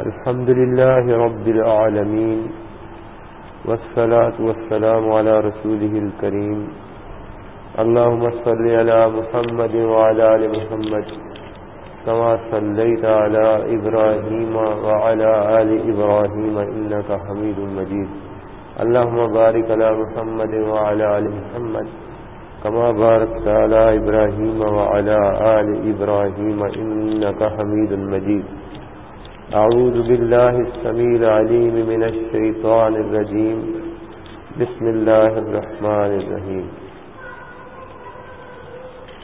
الحمد لله رب العالمين والصلاة والسلام على رسوله الكريم. اللهم صل على محمد وعلى آل محمد كما صليت على إبراهيم وعلى آل إبراهيم إنك حميد مجيد. اللهم بارك على محمد وعلى آل محمد كما باركت على إبراهيم وعلى آل إبراهيم إنك حميد مجيد. أعوذ بالله السميع العليم من الشيطان الرجيم. بسم الله الرحمن الرحيم.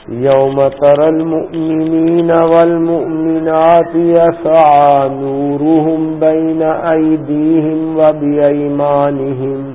يوم ترى المؤمنين والمؤمنات يسعى نورهم بين أيديهم وبأيمانهم.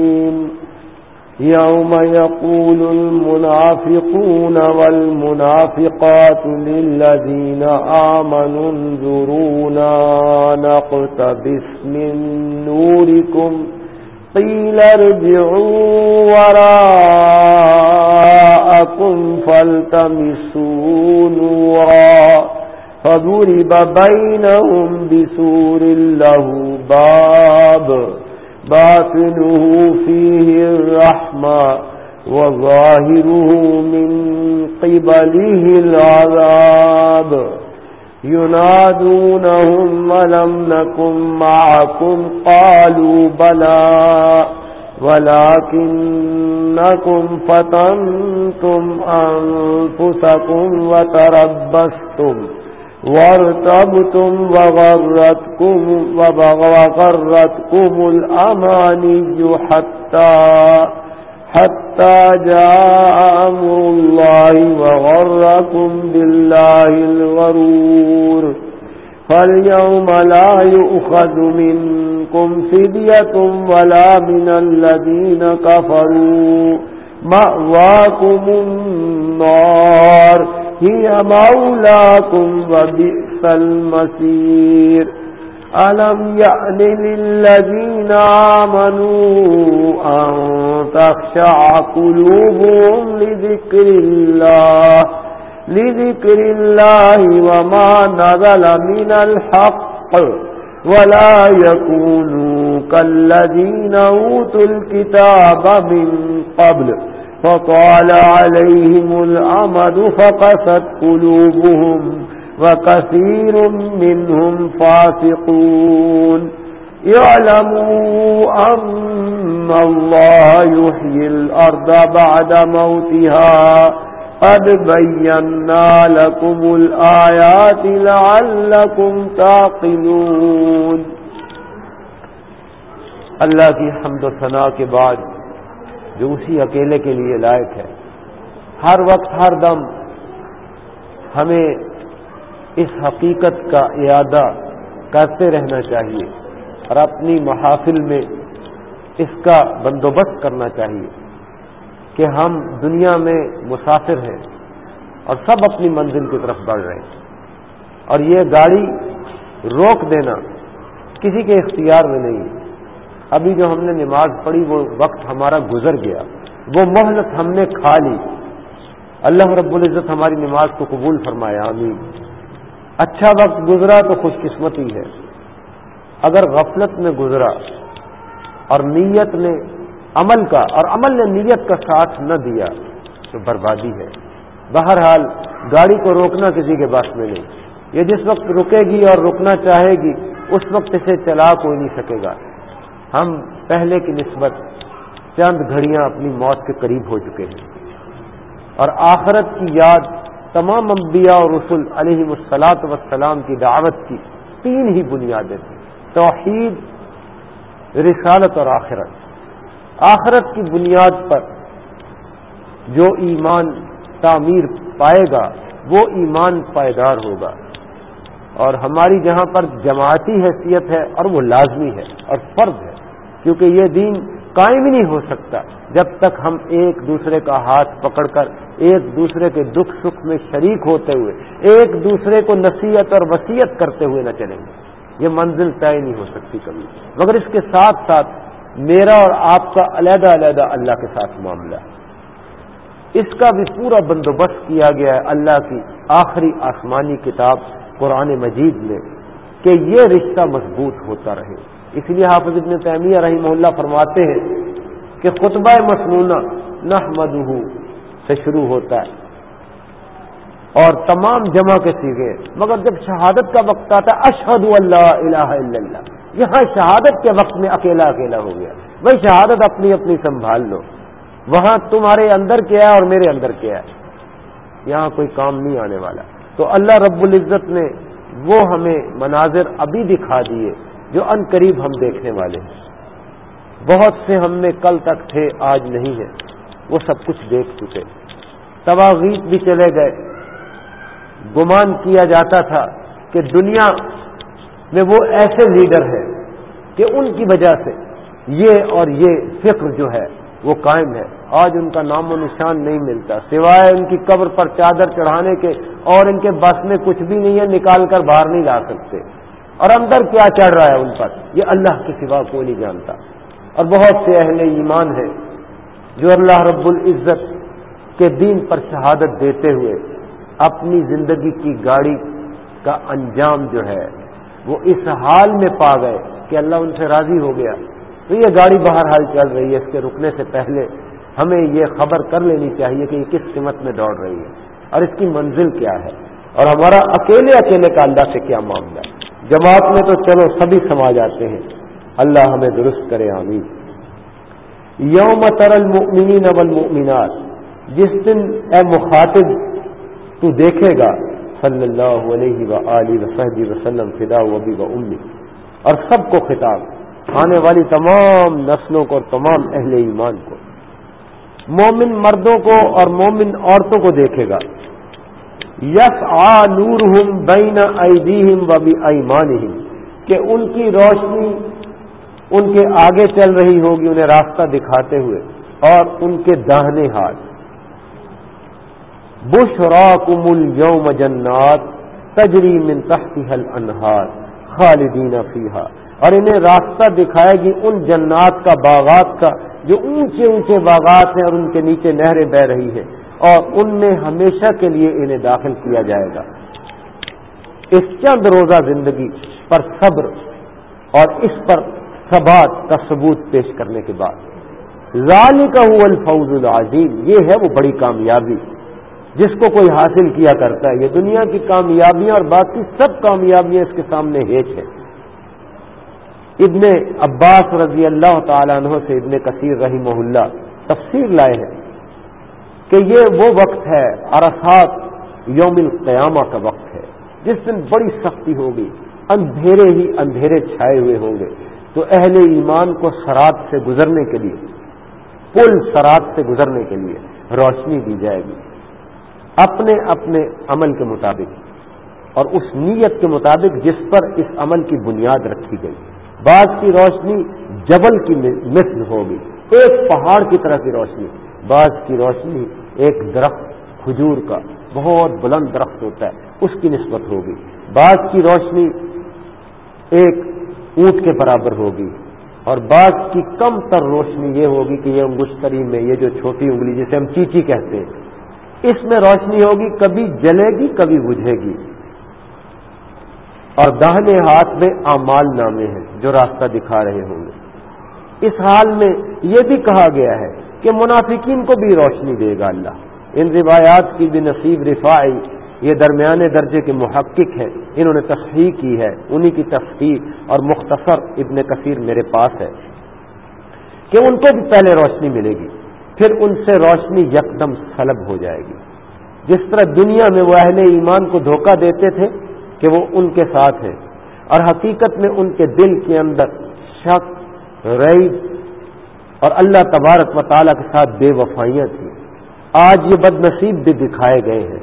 يوم يقول المنافقون والمنافقات للذين آمنوا انظرونا نقتبس من نوركم قيل ارجعوا وراءكم فالتمسوا نورا فضرب بينهم بسور له باب باطنه فيه الرحمة وظاهره من قبله العذاب. ينادونهم ولم نكن معكم، قالوا بلى، ولكنكم فتنتم أنفسكم وتربستم. وارتبتم وغرتكم وغرتكم الأماني حتى حتى جاء أمر الله وغركم بالله الغرور فاليوم لا يؤخذ منكم فدية ولا من الذين كفروا مأواكم النار هي مولاكم وبئس المسير ألم يأن للذين آمنوا أن تخشع قلوبهم لذكر الله لذكر الله وما نزل من الحق. ولا يكونوا كالذين أوتوا الكتاب من قبل. فطال عليهم الأمد فقست قلوبهم وكثير منهم فاسقون. يعلموا أن الله يحيي الأرض بعد موتها. قد بينا لكم الآيات لعلكم تعقلون. اللہ کی حمد و ثناء کے بعد جو اسی اکیلے کے لیے لائق ہے۔ ہر وقت ہر دم ہمیں اس حقیقت کا اعادہ کرتے رہنا چاہیے اور اپنی محافل میں اس کا بندوبست کرنا چاہیے کہ ہم دنیا میں مسافر ہیں اور سب اپنی منزل کی طرف بڑھ رہے ہیں۔ اور یہ گاڑی روک دینا کسی کے اختیار میں نہیں۔ ہے ابھی جو ہم نے نماز پڑھی، وہ وقت ہمارا گزر گیا۔ وہ محنت ہم نے کھا لی۔ اللہ رب العزت ہماری نماز کو قبول فرمایا امین اچھا وقت گزرا تو خوش قسمتی ہے۔ اگر غفلت میں گزرا اور نیت نے عمل کا اور عمل نے نیت کا ساتھ نہ دیا تو بربادی ہے۔ بہرحال گاڑی کو روکنا کسی کے پاس میں نہیں۔ یہ جس وقت رکے گی اور رکنا چاہے گی، اس وقت اسے چلا کوئی نہیں سکے گا۔ ہم پہلے کی نسبت چند گھڑیاں اپنی موت کے قریب ہو چکے ہیں۔ اور آخرت کی یاد تمام انبیاء اور رسول علیہ السلاط وسلام کی دعوت کی تین ہی بنیادیں تھیں۔ توحید، رسالت اور آخرت۔ آخرت کی بنیاد پر جو ایمان تعمیر پائے گا، وہ ایمان پائیدار ہوگا۔ اور ہماری جہاں پر جماعتی حیثیت ہے اور وہ لازمی ہے اور فرض ہے۔ کیونکہ یہ دین قائم ہی نہیں ہو سکتا جب تک ہم ایک دوسرے کا ہاتھ پکڑ کر ایک دوسرے کے دکھ سکھ میں شریک ہوتے ہوئے، ایک دوسرے کو نصیحت اور وسیعت کرتے ہوئے نہ چلیں۔ گے یہ منزل طے نہیں ہو سکتی کبھی۔ مگر اس کے ساتھ ساتھ میرا اور آپ کا علیحدہ علیحدہ اللہ کے ساتھ معاملہ۔ اس کا بھی پورا بندوبست کیا گیا ہے اللہ کی آخری آسمانی کتاب قرآن مجید میں کہ یہ رشتہ مضبوط ہوتا رہے۔ اس لیے حافظ ابن تیمیہ رحمہ اللہ فرماتے ہیں کہ خطبہ مصنوعہ نہ مدہ سے شروع ہوتا ہے اور تمام جمع کے سیگے، مگر جب شہادت کا وقت آتا ہے اشہد اللہ الہ الا اللہ۔ یہاں شہادت کے وقت میں اکیلا اکیلا ہو گیا۔ بھائی شہادت اپنی اپنی سنبھال لو۔ وہاں تمہارے اندر کیا ہے اور میرے اندر کیا ہے؟ یہاں کوئی کام نہیں آنے والا۔ تو اللہ رب العزت نے وہ ہمیں مناظر ابھی دکھا دیے۔ جو ان قریب ہم دیکھنے والے ہیں۔ بہت سے ہم میں کل تک تھے، آج نہیں ہے وہ سب کچھ دیکھ چکے۔ تواغیت بھی چلے گئے۔ گمان کیا جاتا تھا کہ دنیا میں وہ ایسے لیڈر ہیں کہ ان کی وجہ سے یہ اور یہ فکر جو ہے وہ قائم ہے۔ آج ان کا نام و نشان نہیں ملتا۔ سوائے ان کی قبر پر چادر چڑھانے کے اور ان کے بس میں کچھ بھی نہیں ہے، نکال کر باہر نہیں لا سکتے۔ اور اندر کیا چڑھ رہا ہے ان پر؟ یہ اللہ کے سوا کوئی نہیں جانتا۔ اور بہت سے اہل ایمان ہیں جو اللہ رب العزت کے دین پر شہادت دیتے ہوئے اپنی زندگی کی گاڑی کا انجام جو ہے، وہ اس حال میں پا گئے کہ اللہ ان سے راضی ہو گیا۔ تو یہ گاڑی باہر حال چل رہی ہے، اس کے رکنے سے پہلے ہمیں یہ خبر کر لینی چاہیے کہ یہ کس قیمت میں دوڑ رہی ہے۔ اور اس کی منزل کیا ہے؟ اور ہمارا اکیلے اکیلے کا اللہ سے کیا معاملہ ہے؟ جماعت میں تو چلو سبھی سما جاتے ہیں۔ اللہ ہمیں درست کرے، آمین۔ یوم تر المؤمنین والمؤمنات۔ جس دن اے مخاطب تو دیکھے گا، صلی اللہ علیہ و وسلم فدا وبی و امی، اور سب کو خطاب۔ آنے والی تمام نسلوں کو اور تمام اہل ایمان کو۔ مومن مردوں کو اور مومن عورتوں کو دیکھے گا۔ یس آ نور ہم بین ایدیم و بھی ایمان کہ ان کی روشنی ان کے آگے چل رہی ہوگی، انہیں راستہ دکھاتے ہوئے، اور ان کے داہنے ہاتھ۔ بش را کمل یوم جنات، تجری من تحتی حل انہار خالدین فیحا اور انہیں راستہ دکھائے گی ان جنات کا، باغات کا، جو اونچے اونچے باغات ہیں اور ان کے نیچے نہریں بہ رہی ہیں۔ اور ان میں ہمیشہ کے لیے انہیں داخل کیا جائے گا۔ اس چند روزہ زندگی پر صبر اور اس پر ثبات کا ثبوت پیش کرنے کے بعد۔ ظالی کا الفوز العظیم۔ یہ ہے وہ بڑی کامیابی جس کو کوئی حاصل کیا کرتا ہے۔ یہ دنیا کی کامیابیاں اور باقی سب کامیابیاں اس کے سامنے ہیچ ہیں۔ ابن عباس رضی اللہ تعالیٰ عنہ سے ابن کثیر رحمہ اللہ تفسیر لائے ہیں۔ کہ یہ وہ وقت ہے عرصات یوم القیامہ کا وقت ہے، جس دن بڑی سختی ہوگی، اندھیرے ہی اندھیرے چھائے ہوئے ہوں گے۔ تو اہل ایمان کو سرات سے گزرنے کے لیے، پل سرات سے گزرنے کے لیے روشنی دی جائے گی۔ اپنے اپنے عمل کے مطابق اور اس نیت کے مطابق جس پر اس عمل کی بنیاد رکھی گئی۔ بعض کی روشنی جبل کی مثل ہوگی، ایک پہاڑ کی طرح کی روشنی، بعض کی روشنی ایک درخت کھجور کا، بہت بلند درخت ہوتا ہے، اس کی نسبت ہوگی۔ بعض کی روشنی ایک اونٹ کے برابر ہوگی اور بعض کی کم تر روشنی یہ ہوگی کہ یہ انگشتری میں، یہ جو چھوٹی انگلی جسے ہم چیچی کہتے ہیں، اس میں روشنی ہوگی، کبھی جلے گی کبھی بجھے گی اور دہنے ہاتھ میں امال نامے ہیں جو راستہ دکھا رہے ہوں گے۔ اس حال میں یہ بھی کہا گیا ہے کہ منافقین کو بھی روشنی دے گا اللہ۔ ان روایات کی بھی نصیب رفائی یہ درمیانے درجے کے محقق ہیں۔ انہوں نے تصحیح کی ہے۔ انہی کی تصحیح اور مختصر ابن کثیر میرے پاس ہے کہ ان کو بھی پہلے روشنی ملے گی، پھر ان سے روشنی یکدم سلب ہو جائے گی۔ جس طرح دنیا میں وہ اہل ایمان کو دھوکہ دیتے تھے کہ وہ ان کے ساتھ ہیں، اور حقیقت میں ان کے دل کے اندر شک، ریب اور اللہ تبارک و تعالیٰ کے ساتھ بے وفائیاں تھیں۔ آج یہ بد نصیب بھی دکھائے گئے ہیں۔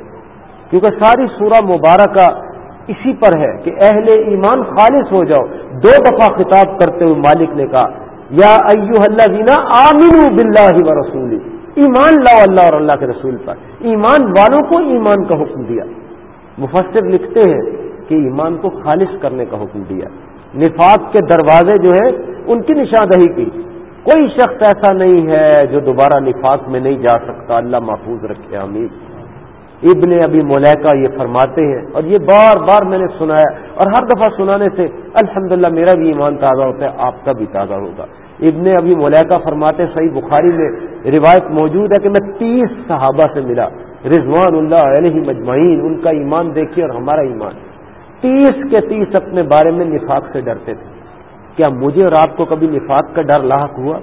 کیونکہ ساری سورہ مبارکہ اسی پر ہے کہ اہل ایمان خالص ہو جاؤ۔ دو دفعہ خطاب کرتے ہوئے مالک نے کہا، یا ایو اللہ دینا آمین بلّہ و رسول ایمان لاؤ اللہ اور اللہ کے رسول پر۔ ایمان والوں کو ایمان کا حکم دیا۔ مفسر لکھتے ہیں کہ ایمان کو خالص کرنے کا حکم دیا۔ نفاق کے دروازے جو ہے ان کی نشاندہی کی۔ کوئی شخص ایسا نہیں ہے جو دوبارہ نفاق میں نہیں جا سکتا، اللہ محفوظ رکھے امیر ابن ابھی ملیکا یہ فرماتے ہیں، اور یہ بار بار میں نے سنایا اور ہر دفعہ سنانے سے الحمدللہ میرا بھی ایمان تازہ ہوتا ہے، آپ کا بھی تازہ ہوگا۔ ابن ابھی ملیکا فرماتے صحیح بخاری میں روایت موجود ہے کہ میں تیس صحابہ سے ملا، رضوان اللہ علیہ مجمعین، ان کا ایمان دیکھیے اور ہمارا ایمان۔ تیس کے تیس اپنے بارے میں نفاق سے ڈرتے تھے۔ کیا مجھے اور آپ کو کبھی نفاق کا ڈر لاحق ہوا؟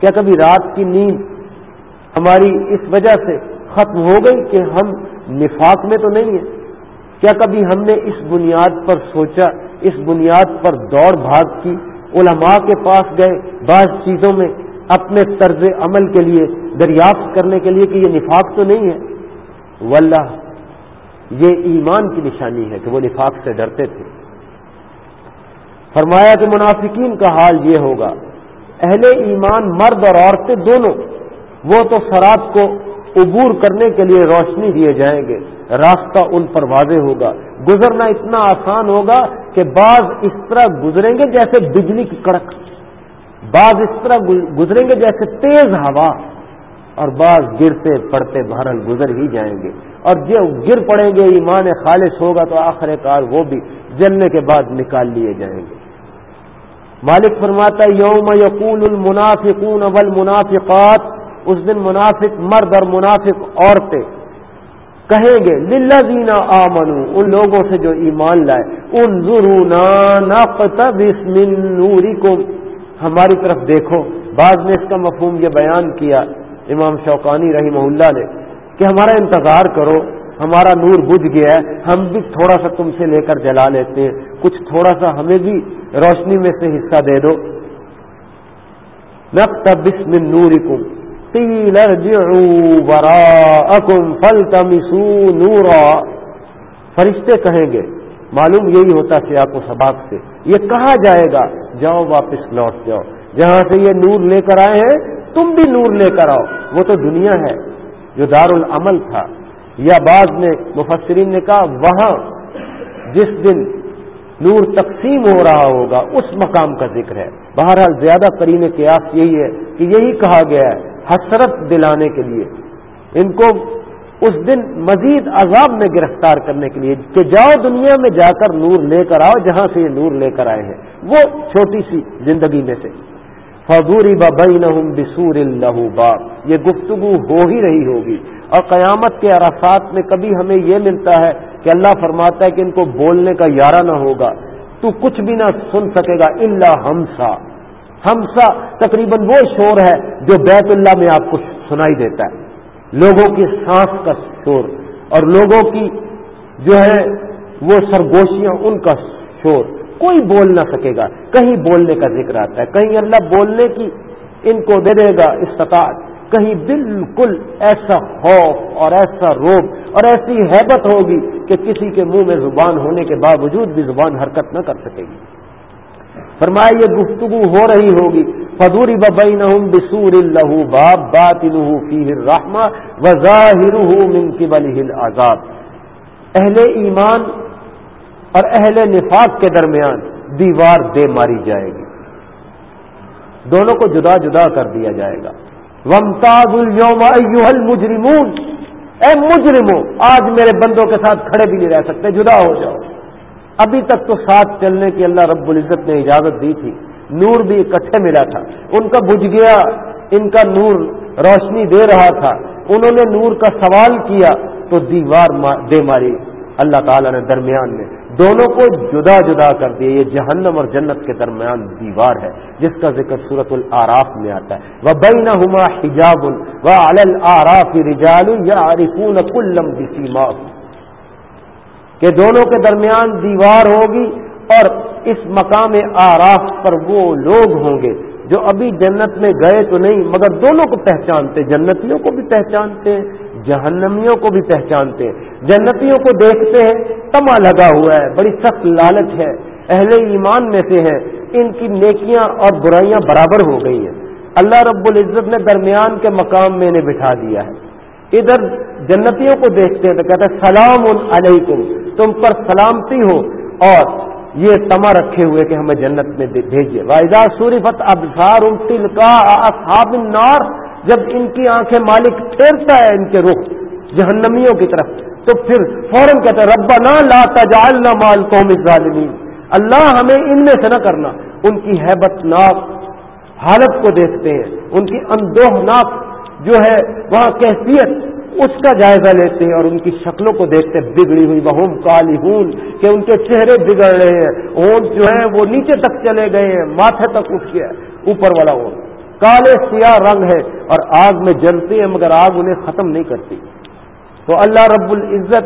کیا کبھی رات کی نیند ہماری اس وجہ سے ختم ہو گئی کہ ہم نفاق میں تو نہیں ہیں؟ کیا کبھی ہم نے اس بنیاد پر سوچا، اس بنیاد پر دوڑ بھاگ کی؟ علماء کے پاس گئے بعض چیزوں میں اپنے طرز عمل کے لیے، دریافت کرنے کے لیے کہ یہ نفاق تو نہیں ہے۔ واللہ، یہ ایمان کی نشانی ہے کہ وہ نفاق سے ڈرتے تھے۔ فرمایا کہ منافقین کا حال یہ ہوگا۔ اہل ایمان مرد اور عورتیں دونوں، وہ تو سراب کو عبور کرنے کے لیے روشنی دیے جائیں گے۔ راستہ ان پر واضح ہوگا۔ گزرنا اتنا آسان ہوگا کہ بعض اس طرح گزریں گے جیسے بجلی کی کڑک۔ بعض اس طرح گزریں گے جیسے تیز ہوا۔ اور بعض گرتے پڑتے بھرل گزر ہی جائیں گے۔ اور جو گر پڑیں گے، ایمان خالص ہوگا تو آخر کار وہ بھی جلنے کے بعد نکال لیے جائیں گے۔ مالک فرماتا ہے، یوم یقول المنافقون والمنافقات، اس دن منافق مرد اور منافق عورتیں کہیں گے للہ دینا ان لوگوں سے جو ایمان لائے ان ضرور کو ہماری طرف دیکھو، بعض نے اس کا مفہوم یہ بیان کیا، امام شوقانی رحمہ اللہ نے، کہ ہمارا انتظار کرو، ہمارا نور بجھ گیا ہے، ہم بھی تھوڑا سا تم سے لے کر جلا لیتے ہیں، کچھ تھوڑا سا ہمیں بھی روشنی میں سے حصہ دے دو۔ نقط بسم نورکم۔ قیل ارجعوا وراءکم فلتمسوا نورا۔ فرشتے کہیں گے، معلوم یہی ہوتا سیاق و سباق سے۔ یہ کہا جائے گا، جاؤ واپس لوٹ جاؤ۔ جہاں سے یہ نور لے کر آئے ہیں، تم بھی نور لے کر آؤ۔ وہ تو دنیا ہے، جو دار العمل تھا۔ یا بعض نے مفسرین نے کہا، وہاں جس دن نور تقسیم ہو رہا ہوگا، اس مقام کا ذکر ہے۔ بہرحال زیادہ کریم قیاس یہی ہے کہ یہی کہا گیا ہے حسرت دلانے کے لیے۔ ان کو اس دن مزید عذاب میں گرفتار کرنے کے لیے کہ جاؤ دنیا میں جا کر نور لے کر آؤ جہاں سے یہ نور لے کر آئے ہیں۔ وہ چھوٹی سی زندگی میں سے۔ فضوری بین بسور اللہ باغ یہ گفتگو ہو ہی رہی ہوگی۔ اور قیامت کے عرفات میں کبھی ہمیں یہ ملتا ہے کہ اللہ فرماتا ہے کہ ان کو بولنے کا یارہ نہ ہوگا، تو کچھ بھی نہ سن سکے گا اللہ ہمسا۔ ہمسا تقریباً وہ شور ہے جو بیت اللہ میں آپ کو سنائی دیتا ہے۔ لوگوں کی سانس کا شور اور لوگوں کی جو ہے وہ سرگوشیاں ان کا شور۔ کوئی بول نہ سکے گا، کہیں بولنے کا ذکر آتا ہے، کہیں اللہ بولنے کی ان کو دے دے گا استطاعت۔ کہیں بالکل ایسا خوف اور ایسا روب اور ایسی حیبت ہوگی کہ کسی کے منہ میں زبان ہونے کے باوجود بھی زبان حرکت نہ کر سکے گی۔ فرمایا، یہ گفتگو ہو رہی ہوگی۔ فدوری ببئی نہ بسور اللہ باب بات رحما وظاہر من قبل آزاد اہل ایمان اور اہل نفاق کے درمیان دیوار دے ماری جائے گی۔ دونوں کو جدا جدا کر دیا جائے گا۔ ومتاز اليوم ایوہ المجرمون. اے مجرمو، آج میرے بندوں کے ساتھ کھڑے بھی نہیں رہ سکتے، جدا ہو جاؤ۔ ابھی تک تو ساتھ چلنے کی اللہ رب العزت نے اجازت دی تھی۔ نور بھی اکٹھے ملا تھا۔ ان کا بجھ گیا، ان کا نور روشنی دے رہا تھا۔ انہوں نے نور کا سوال کیا تو دیوار دے ماری۔ اللہ تعالیٰ نے درمیان میں دونوں کو جدا جدا کر دیا یہ جہنم اور جنت کے درمیان دیوار ہے، جس کا ذکر صورت العراف میں آتا ہے۔ وہ بین ہما حجاب و الراف رجال یا عارفون کلم بسیما کہ دونوں کے درمیان دیوار ہوگی اور اس مقام آراف پر وہ لوگ ہوں گے جو ابھی جنت میں گئے تو نہیں، مگر دونوں کو پہچانتے، جنتیوں کو بھی پہچانتے ہیں۔ جہنمیوں کو بھی پہچانتے ہیں، جنتیوں کو دیکھتے ہیں، تما لگا ہوا ہے، بڑی سخت لالچ ہے۔ اہل ایمان میں سے ہے ان کی نیکیاں اور برائیاں برابر ہو گئی ہیں۔ اللہ رب العزت نے درمیان کے مقام میں انہیں بٹھا دیا ہے۔ ادھر جنتیوں کو دیکھتے ہیں تو کہتے ہیں، سلام علیکم، تم پر سلامتی ہو۔ اور یہ تما رکھے ہوئے کہ ہمیں جنت میں بھیجیے۔ واحدہ سوری فت ابسار تل کا نار جب ان کی آنکھیں مالک پھیرتا ہے ان کے رخ جہنمیوں کی طرف، تو پھر فوراً کہتا ہے ربا نہ لاتا جال نہ مال قوم ظالمین اللہ ہمیں ان میں سے نہ کرنا۔ ان کی ہیبت ناک حالت کو دیکھتے ہیں۔ ان کی اندوہ ناک جو ہے وہاں کیفیت، اس کا جائزہ لیتے ہیں اور ان کی شکلوں کو دیکھتے ہیں۔ بگڑی ہوئی بہوم کالی ہون کہ ان کے چہرے بگڑ رہے ہیں۔ اونٹ جو ہیں وہ نیچے تک چلے گئے ہیں، ماتھے تک اٹھ گیا اوپر والا اونٹ۔ کالے سیاہ رنگ ہے اور آگ میں جلتے ہیں مگر آگ انہیں ختم نہیں کرتی۔ تو اللہ رب العزت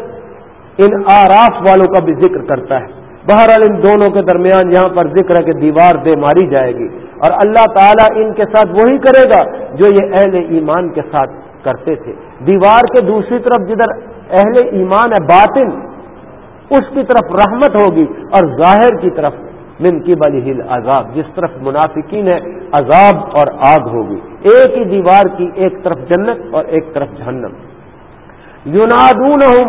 ان آراف والوں کا بھی ذکر کرتا ہے۔ بہرحال ان دونوں کے درمیان یہاں پر ذکر ہے کہ دیوار دے ماری جائے گی۔ اور اللہ تعالیٰ ان کے ساتھ وہی کرے گا جو یہ اہل ایمان کے ساتھ کرتے تھے۔ دیوار کے دوسری طرف جدھر اہل ایمان ہے باطن، اس کی طرف رحمت ہوگی اور ظاہر کی طرف من کی بلی ہل عذاب جس طرف منافقین ہے عذاب اور آگ ہوگی۔ ایک ہی دیوار کی ایک طرف جنت اور ایک طرف جہنم۔ یونادون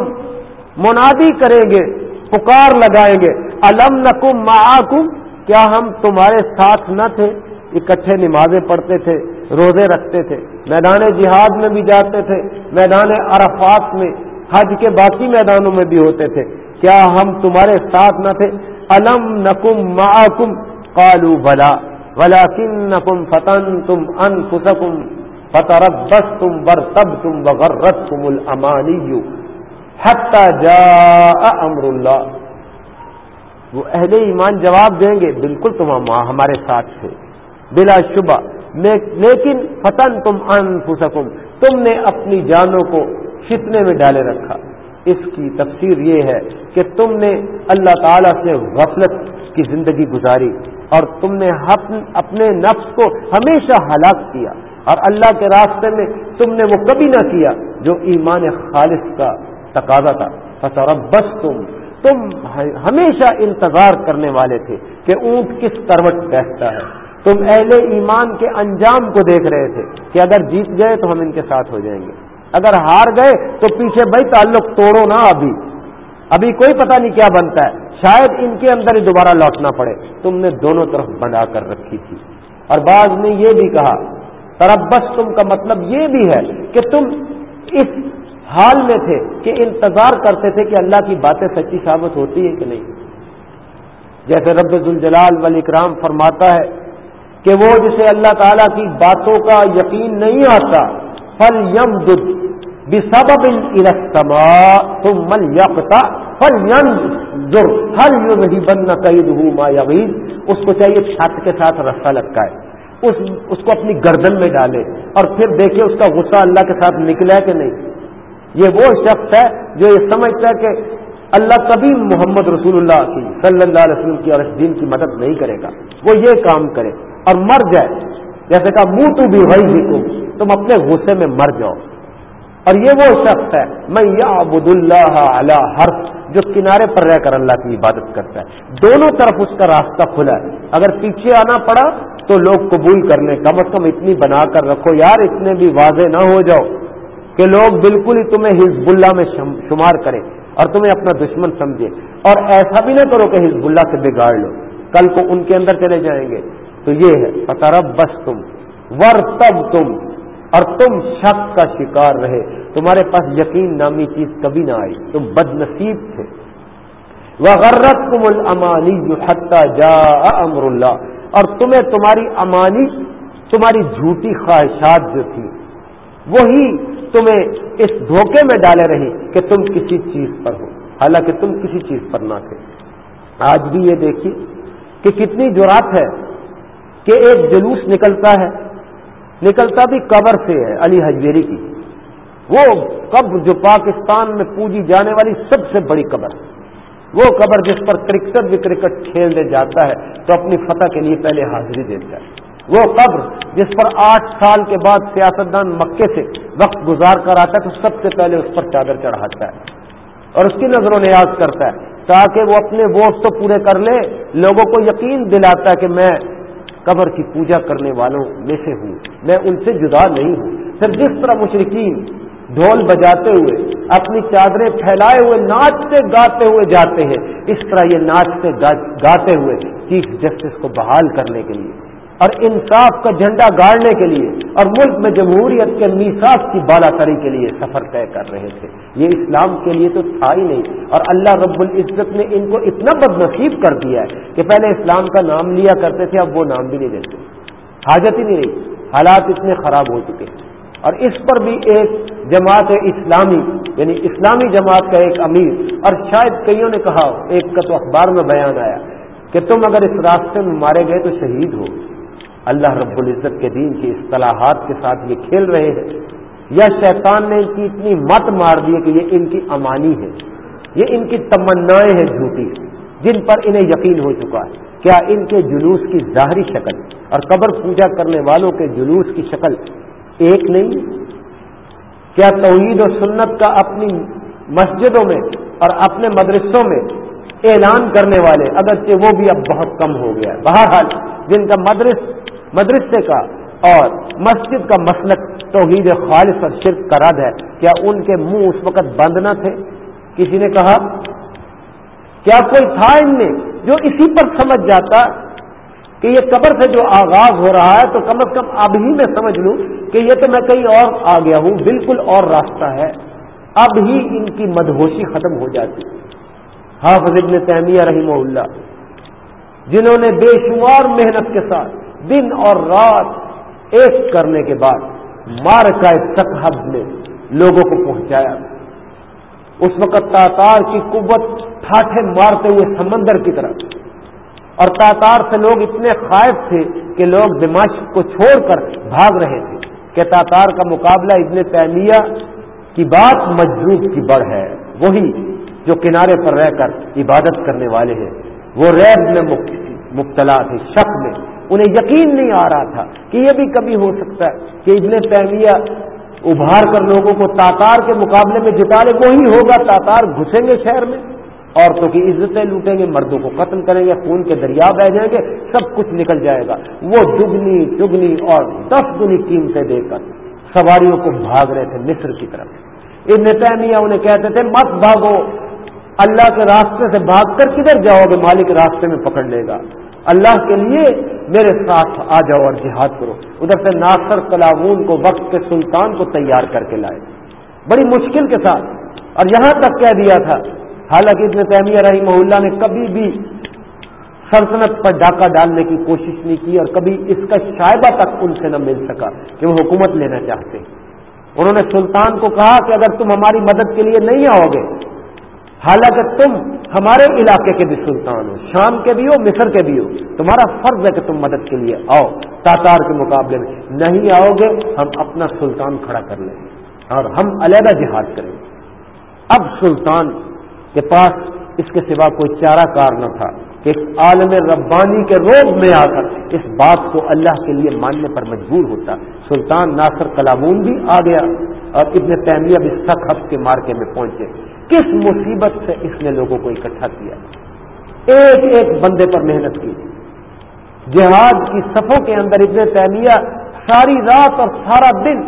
منادی کریں گے، پکار لگائیں گے۔ الم نکم معکم کیا ہم تمہارے ساتھ نہ تھے؟ اکٹھے نمازیں پڑھتے تھے، روزے رکھتے تھے، میدان جہاد میں بھی جاتے تھے، میدان عرفات میں، حج کے باقی میدانوں میں بھی ہوتے تھے۔ کیا ہم تمہارے ساتھ نہ تھے؟ الم نکم معکم؟ کالو بلا ولا کن نکم فتن تم ان فسکم فتح بس امر اللہ۔ وہ اہل ایمان جواب دیں گے، بالکل تم ہمارے ساتھ تھے۔ بلا شبہ۔ لیکن فتن تم ان تم نے اپنی جانوں کو فتنے میں ڈالے رکھا۔ اس کی تفسیر یہ ہے کہ تم نے اللہ تعالی سے غفلت کی زندگی گزاری اور تم نے اپنے نفس کو ہمیشہ ہلاک کیا اور اللہ کے راستے میں تم نے وہ کبھی نہ کیا جو ایمان خالص کا تقاضا تھا۔ بس تم تم ہمیشہ انتظار کرنے والے تھے کہ اونٹ کس کروٹ بیٹھتا ہے۔ تم اہل ایمان کے انجام کو دیکھ رہے تھے کہ اگر جیت گئے تو ہم ان کے ساتھ ہو جائیں گے۔ اگر ہار گئے تو پیچھے بھائی تعلق توڑو نا ابھی۔ ابھی کوئی پتہ نہیں کیا بنتا ہے۔ شاید ان کے اندر ہی دوبارہ لوٹنا پڑے۔ تم نے دونوں طرف بنا کر رکھی تھی۔ اور بعض نے یہ بھی کہا، تربس تم کا مطلب یہ بھی ہے کہ تم اس حال میں تھے کہ انتظار کرتے تھے کہ اللہ کی باتیں سچی ثابت ہوتی ہے کہ نہیں۔ جیسے رب الجلال ولی اکرام فرماتا ہے کہ وہ جسے اللہ تعالی کی باتوں کا یقین نہیں آتا فل یم دودھ سبب السما تم مل یقتا فل یم در ہر قید ما یغید اس کو چاہیے چھت کے ساتھ رسا لگتا ہے۔ اس اس کو اپنی گردن میں ڈالے اور پھر دیکھے اس کا غصہ اللہ کے ساتھ نکلا کہ نہیں۔ یہ وہ شخص ہے جو یہ سمجھتا ہے کہ اللہ کبھی محمد رسول اللہ کی صلی اللہ علیہ وسلم کی اور اس دین کی مدد نہیں کرے گا۔ وہ یہ کام کرے اور مر جائے۔ جیسے کہا منہ تو بھی وہی تم اپنے غصے میں مر جاؤ۔ اور یہ وہ شخص ہے میں یا عبد اللہ علیہ حرف، جو کنارے پر رہ کر اللہ کی عبادت کرتا ہے۔ دونوں طرف اس کا راستہ کھلا ہے۔ اگر پیچھے آنا پڑا تو لوگ قبول کر لیں۔ کم از کم اتنی بنا کر رکھو، یار اتنے بھی واضح نہ ہو جاؤ کہ لوگ بالکل ہی تمہیں حزب اللہ میں شمار کریں اور تمہیں اپنا دشمن سمجھے اور ایسا بھی نہ کرو کہ حزب اللہ سے بگاڑ لو۔ کل کو ان کے اندر چلے جائیں گے۔ تو یہ ہے پتارب بس تم ور تب تم اور تم شک کا شکار رہے، تمہارے پاس یقین نامی چیز کبھی نہ آئی، تم بد نصیب تھے۔ وہ غرت المانی جو جا امر اللہ اور تمہیں تمہاری امانی، تمہاری جھوٹی خواہشات جو تھی، وہی تمہیں اس دھوکے میں ڈالے رہی کہ تم کسی چیز پر ہو۔ حالانکہ تم کسی چیز پر نہ تھے۔ آج بھی یہ دیکھیے کہ کتنی جرات ہے کہ ایک جلوس نکلتا ہے نکلتا بھی قبر سے ہے، علی حجویری کی۔ وہ قبر جو پاکستان میں پوجی جانے والی سب سے بڑی قبر وہ قبر جس پر کرکٹر بھی کرکٹ کھیلنے جاتا ہے، تو اپنی فتح کے لیے پہلے حاضری دیتا ہے وہ قبر جس پر آٹھ سال کے بعد سیاستدان مکے سے وقت گزار کر آتا ہے، تو سب سے پہلے اس پر چادر چڑھاتا ہے۔ اور اس کی نظر و نیاز کرتا ہے، تاکہ وہ اپنے ووٹ تو پورے کر لے، لوگوں کو یقین دلاتا ہے کہ میں قبر کی پوجا کرنے والوں میں سے ہوں۔ میں ان سے جدا نہیں ہوں۔ پھر جس طرح مشرقین ڈھول بجاتے ہوئے، اپنی چادریں پھیلائے ہوئے، ناچتے گاتے ہوئے جاتے ہیں، اس طرح یہ ناچتے گاتے ہوئے چیف جسٹس کو بحال کرنے کے لیے۔ اور انصاف کا جھنڈا گاڑنے کے لیے اور ملک میں جمہوریت کے میساف کی بالاتری کے لیے سفر طے کر رہے تھے۔ یہ اسلام کے لیے تو تھا ہی نہیں۔ اور اللہ رب العزت نے ان کو اتنا بد نصیب کر دیا ہے کہ پہلے اسلام کا نام لیا کرتے تھے، اب وہ نام بھی نہیں لیتے حاجت ہی نہیں رہی۔ حالات اتنے خراب ہو چکے۔ اور اس پر بھی ایک جماعت اسلامی یعنی اسلامی جماعت کا ایک امیر، اور شاید کئیوں نے کہا، ایک کا تو اخبار میں بیان آیا کہ تم اگر اس راستے میں مارے گئے تو شہید ہو۔ اللہ رب العزت کے دین کی اصطلاحات کے ساتھ یہ کھیل رہے ہیں۔ یا شیطان نے ان کی اتنی مت مار دی کہ یہ ان کی امانی ہے۔ یہ ان کی تمنائیں ہیں جھوٹی، جن پر انہیں یقین ہو چکا ہے۔ کیا ان کے جلوس کی ظاہری شکل اور قبر پوجا کرنے والوں کے جلوس کی شکل ایک نہیں؟ کیا توحید و سنت کا اپنی مسجدوں میں اور اپنے مدرسوں میں اعلان کرنے والے، اگرچہ وہ بھی اب بہت کم ہو گیا ہے۔ بہرحال جن کا مدرس مدرسے کا اور مسجد کا مسلک توحید خالص اور شرک کا رد ہے، کیا ان کے منہ اس وقت بند نہ تھے؟ کسی نے کہا، کیا کوئی تھا ان میں جو اسی پر سمجھ جاتا کہ یہ قبر سے جو آغاز ہو رہا ہے تو کم از کم اب ہی میں سمجھ لوں کہ یہ تو میں کہیں اور آ گیا ہوں، بالکل اور راستہ ہے۔ اب ہی ان کی مدہوشی ختم ہو جاتی۔ حافظ ابن تیمیہ رحمہ اللہ، جنہوں نے بے شمار محنت کے ساتھ دن اور رات ایک کرنے کے بعد مار کا تخب میں لوگوں کو پہنچایا۔ اس وقت تاتار کی قوت ٹھاٹھے مارتے ہوئے سمندر کی طرف۔ اور تاتار سے لوگ اتنے خائف تھے کہ لوگ دماش کو چھوڑ کر بھاگ رہے تھے کہ تاتار کا مقابلہ ابن تیمیہ کی بات مجروب کی بڑھ ہے۔ وہی جو کنارے پر رہ کر عبادت کرنے والے ہیں۔ وہ ریب میں مبتلا تھے، شک میں۔ انہیں یقین نہیں آ رہا تھا کہ یہ بھی کبھی ہو سکتا ہے کہ ابن تیمیہ ابھار کر لوگوں کو تاتار کے مقابلے میں جتا لے، وہی ہوگا، تاتار گھسیں گے شہر میں۔ عورتوں کی عزتیں لوٹیں گے، مردوں کو قتل کریں گے، خون کے دریا بہ جائیں گے، سب کچھ نکل جائے گا۔ وہ دگنی چگنی اور دس گنی قیمتیں دے کر سواریوں کو بھاگ رہے تھے مصر کی طرف۔ ابن تیمیہ انہیں کہتے تھے، مت بھاگو، اللہ کے راستے سے بھاگ کر کدھر جاؤ گے مالک راستے میں پکڑ لے گا۔ اللہ کے لیے میرے ساتھ آ جاؤ اور جہاد کرو۔ ادھر سے ناصر کلاون کو وقت کے سلطان کو تیار کر کے لائے۔ بڑی مشکل کے ساتھ۔ اور یہاں تک کہہ دیا تھا۔ حالانکہ ابن تیمیہ رحمہ اللہ نے کبھی بھی سلطنت پر ڈاکہ ڈالنے کی کوشش نہیں کی اور کبھی اس کا شائبہ تک ان سے نہ مل سکا کہ وہ حکومت لینا چاہتے۔ انہوں نے سلطان کو کہا کہ اگر تم ہماری مدد کے لیے نہیں آؤ گے حالانکہ تم ہمارے علاقے کے بھی سلطان ہو، شام کے بھی ہو، مصر کے بھی ہو۔ تمہارا فرض ہے کہ تم مدد کے لیے آؤ۔ تاتار کے مقابلے میں نہیں آؤ گے، ہم اپنا سلطان کھڑا کر لیں گے اور ہم علیحدہ جہاد کریں گے۔ اب سلطان کے پاس اس کے سوا کوئی چارہ کار نہ تھا کہ ایک عالم ربانی کے روب میں آ کر اس بات کو اللہ کے لیے ماننے پر مجبور ہوتا۔ سلطان ناصر کلامون بھی آ گیا اور ابن تیمیہ بھی سخت کے مارکے میں پہنچے۔ کس مصیبت سے اس نے لوگوں کو اکٹھا کیا؟ ایک ایک بندے پر محنت کی۔ جہاد کی صفوں کے اندر ابن تیمیہ ساری رات اور سارا دن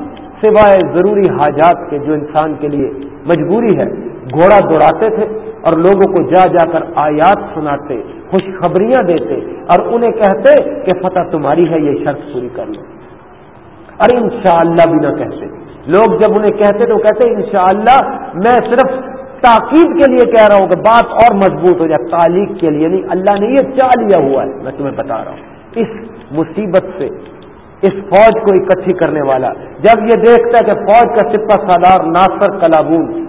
سوائے ضروری حاجات کے جو انسان کے لیے مجبوری ہے، گھوڑا دوڑاتے تھے اور لوگوں کو جا جا کر آیات سناتے، خوشخبریاں دیتے اور انہیں کہتے کہ فتح تمہاری ہے، یہ شرط پوری کر لو۔ ارے انشاءاللہ بھی نہ کہتے۔ لوگ جب انہیں کہتے تو کہتے انشاءاللہ میں صرف تاکید کے لیے کہہ رہا ہوں کہ بات اور مضبوط ہو جائے، تعلیق کے لیے نہیں، اللہ نے یہ چاہ لیا ہوا ہے؟ میں تمہیں بتا رہا ہوں۔ اس مصیبت سے، اس فوج کو اکٹھی کرنے والا، جب یہ دیکھتا ہے کہ فوج کا سپہ سالار ناصر کلابون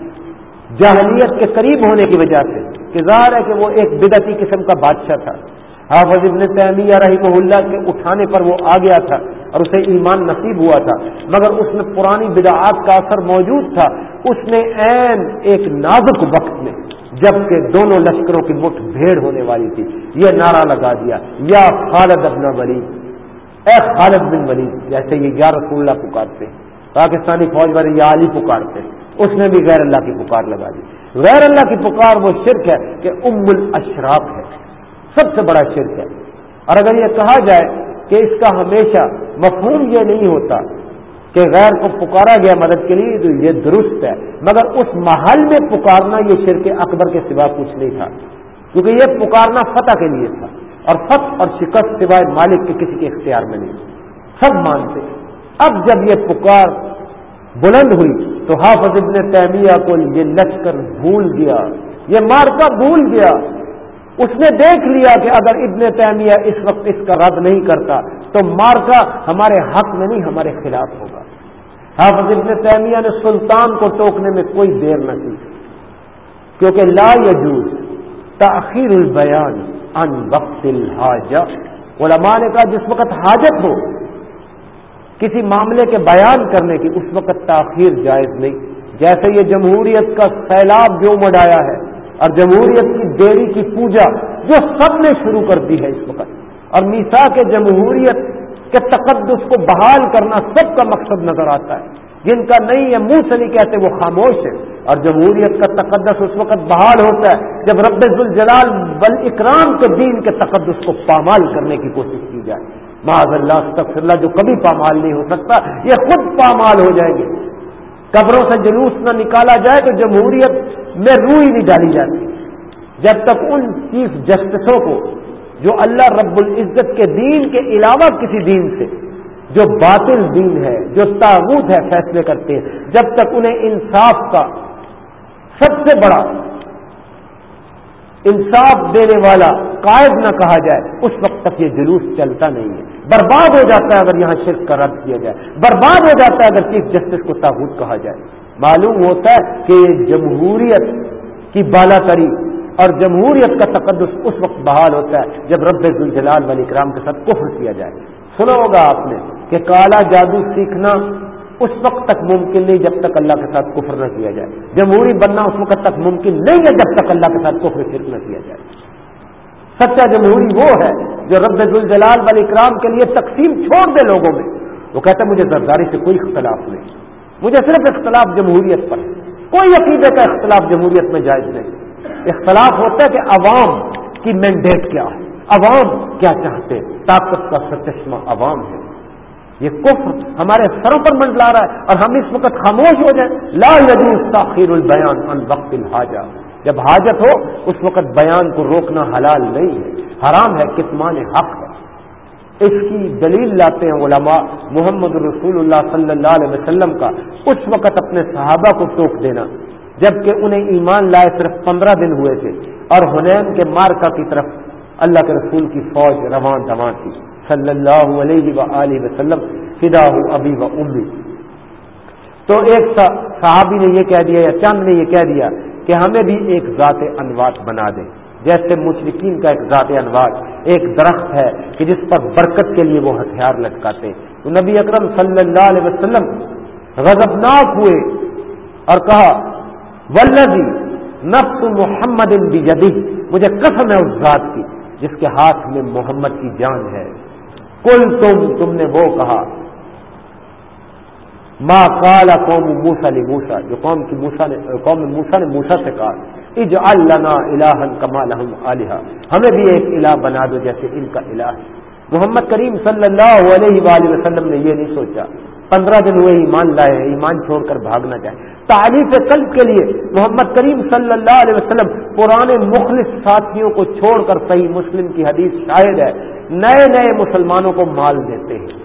جاہلیت کے قریب ہونے کی وجہ سے، کہ ظاہر ہے کہ وہ ایک بدتی قسم کا بادشاہ تھا۔ حافظ ابن تیمیہ رحمہ اللہ کے اٹھانے پر وہ آ گیا تھا اور اسے ایمان نصیب ہوا تھا، مگر اس میں پرانی بدعات کا اثر موجود تھا۔ اس نے عین ایک نازک وقت میں، جبکہ دونوں لشکروں کی مٹھ بھیڑ ہونے والی تھی۔ یہ نعرہ لگا دیا، یا خالد ابن ولید، اے خالد بن ولید، جیسے یہ یا رسول اللہ پکارتے ہیں، پاکستانی فوج والے یا علی پکارتے ہیں۔ اس نے بھی غیر اللہ کی پکار لگا دی۔ غیر اللہ کی پکار وہ شرک ہے کہ ام الاشراف ہے۔ سب سے بڑا شرک ہے۔ اور اگر یہ کہا جائے کہ اس کا ہمیشہ مفہوم یہ نہیں ہوتا کہ غیر کو پکارا گیا مدد کے لیے تو یہ درست ہے، مگر اس محل میں پکارنا یہ شرک اکبر کے سوا کچھ نہیں تھا۔ کیونکہ یہ پکارنا فتح کے لیے تھا، اور فتح اور شکست سوائے مالک کے کسی کے اختیار میں نہیں۔ سب مانتے اب جب یہ پکار بلند ہوئی تو حافظ ابن تیمیہ کو یہ لچ کر بھول گیا۔ یہ مارکا بھول گیا۔ اس نے دیکھ لیا کہ اگر ابن تیمیہ اس وقت اس کا رد نہیں کرتا تو مارکا ہمارے حق میں نہیں، ہمارے خلاف ہوگا۔ حافظ ابن تیمیہ نے سلطان کو ٹوکنے میں کوئی دیر نہ کی، کیونکہ لا یجوز تاخیر البیان ان وقت الحاجہ۔ علماء نے کہا جس وقت حاجت ہو، کسی معاملے کے بیان کرنے کی اس وقت تاخیر جائز نہیں۔ جیسے یہ جمہوریت کا سیلاب جو مڈایا ہے، اور جمہوریت کی دیری کی پوجا جو سب نے شروع کر دی ہے اس وقت۔ اور میسا کے جمہوریت کے تقدس کو بحال کرنا سب کا مقصد نظر آتا ہے۔ جن کا نہیں ہے منہ سے نہیں کہتے، وہ خاموش ہے اور جمہوریت کا تقدس اس وقت بحال ہوتا ہے جب رب الجلال بل اکرام کے دین کے تقدس کو پامال کرنے کی کوشش کی جائے۔ معاذ اللہ تخص اللہ، جو کبھی پامال نہیں ہو سکتا، یہ خود پامال ہو جائیں گے قبروں سے جلوس نہ نکالا جائے تو جمہوریت میں روئی نہیں ڈالی جاتی۔ جب تک ان چیف جسٹسوں کو جو اللہ رب العزت کے دین کے علاوہ کسی دین سے، جو باطل دین ہے، جو تعبت ہے، فیصلے کرتے ہیں، جب تک انہیں انصاف کا سب سے بڑا انصاف دینے والا قائد نہ کہا جائے، اس وقت تک یہ جلوس چلتا نہیں ہے۔ برباد ہو جاتا ہے اگر یہاں شرک کا رد کیا جائے۔ برباد ہو جاتا ہے اگر چیف جسٹس کو تابوت کہا جائے۔ معلوم ہوتا ہے کہ یہ جمہوریت کی بالا تری اور جمہوریت کا تقدس اس وقت بحال ہوتا ہے جب رب الجلال والی کرام کے ساتھ کفر کیا جائے۔ سنا ہوگا آپ نے کہ کالا جادو سیکھنا اس وقت تک ممکن نہیں جب تک اللہ کے ساتھ کفر نہ کیا جائے۔ جمہوری بننا اس وقت تک ممکن نہیں ہے جب تک اللہ کے ساتھ کفر شرک نہ کیا جائے۔ سچا جمہوری وہ ہے جو رب الجلال والی کرام کے لیے تقسیم چھوڑ دے لوگوں میں۔ وہ کہتا ہے مجھے زرداری سے کوئی اختلاف نہیں۔ مجھے صرف اختلاف جمہوریت پر کوئی عقیدے کا اختلاف جمہوریت میں جائز نہیں۔ اختلاف ہوتا ہے کہ عوام کی مینڈیٹ کیا ہے؟ عوام کیا چاہتے طاقت کا سچشمہ عوام ہے۔ یہ کفر ہمارے سروں پر منڈلا رہا ہے اور ہم اس وقت خاموش ہو جائیں۔ لا يجوز تاخیر البیان ان وقت الحاجہ جب حاجت ہو، اس وقت بیان کو روکنا حلال نہیں ہے۔ حرام ہے، کتمان حق ہے۔ اس کی دلیل لاتے ہیں علماء محمد رسول اللہ صلی اللہ علیہ وسلم کا۔ اس وقت اپنے صحابہ کو ٹوک دینا۔ جبکہ انہیں ایمان لائے صرف پندرہ دن ہوئے تھے اور حنین کے مارکا کی طرف اللہ کے رسول کی فوج روان دمان تھی صلی اللہ علیہ و وسلم فدا ابی و امی۔ تو ایک صحابی نے یہ کہہ دیا یا چند نے یہ کہہ دیا کہ ہمیں بھی ایک ذات انوات بنا دیں۔ جیسے مشرقین کا ایک ذات انواز ایک درخت ہے کہ جس پر برکت کے لیے وہ ہتھیار لٹکاتے۔ تو نبی اکرم صلی اللہ علیہ وسلم غضبناک ہوئے اور کہا ولدی نفس محمد جدید مجھے قسم ہے اس ذات کی، جس کے ہاتھ میں محمد کی جان ہے۔ کل تم تم نے وہ کہا۔ ماں کالا قوم موسا نے موسا جو قوم کی موسا نے، قوم موسا نے موسا سے کہا اج اللہ کما لہم علیہ ہمیں بھی ایک الہ بنا دو جیسے ان کا الہ ہے۔ محمد کریم صلی اللہ علیہ وآلہ وسلم نے یہ نہیں سوچا۔ پندرہ دن ہوئے ایمان لائے ایمان چھوڑ کر بھاگنا چاہے۔ تعریف قلب کے لیے محمد کریم صلی اللہ علیہ وسلم پرانے مخلص ساتھیوں کو چھوڑ کر صحیح مسلم کی حدیث شاید ہے، نئے نئے مسلمانوں کو مال دیتے ہیں۔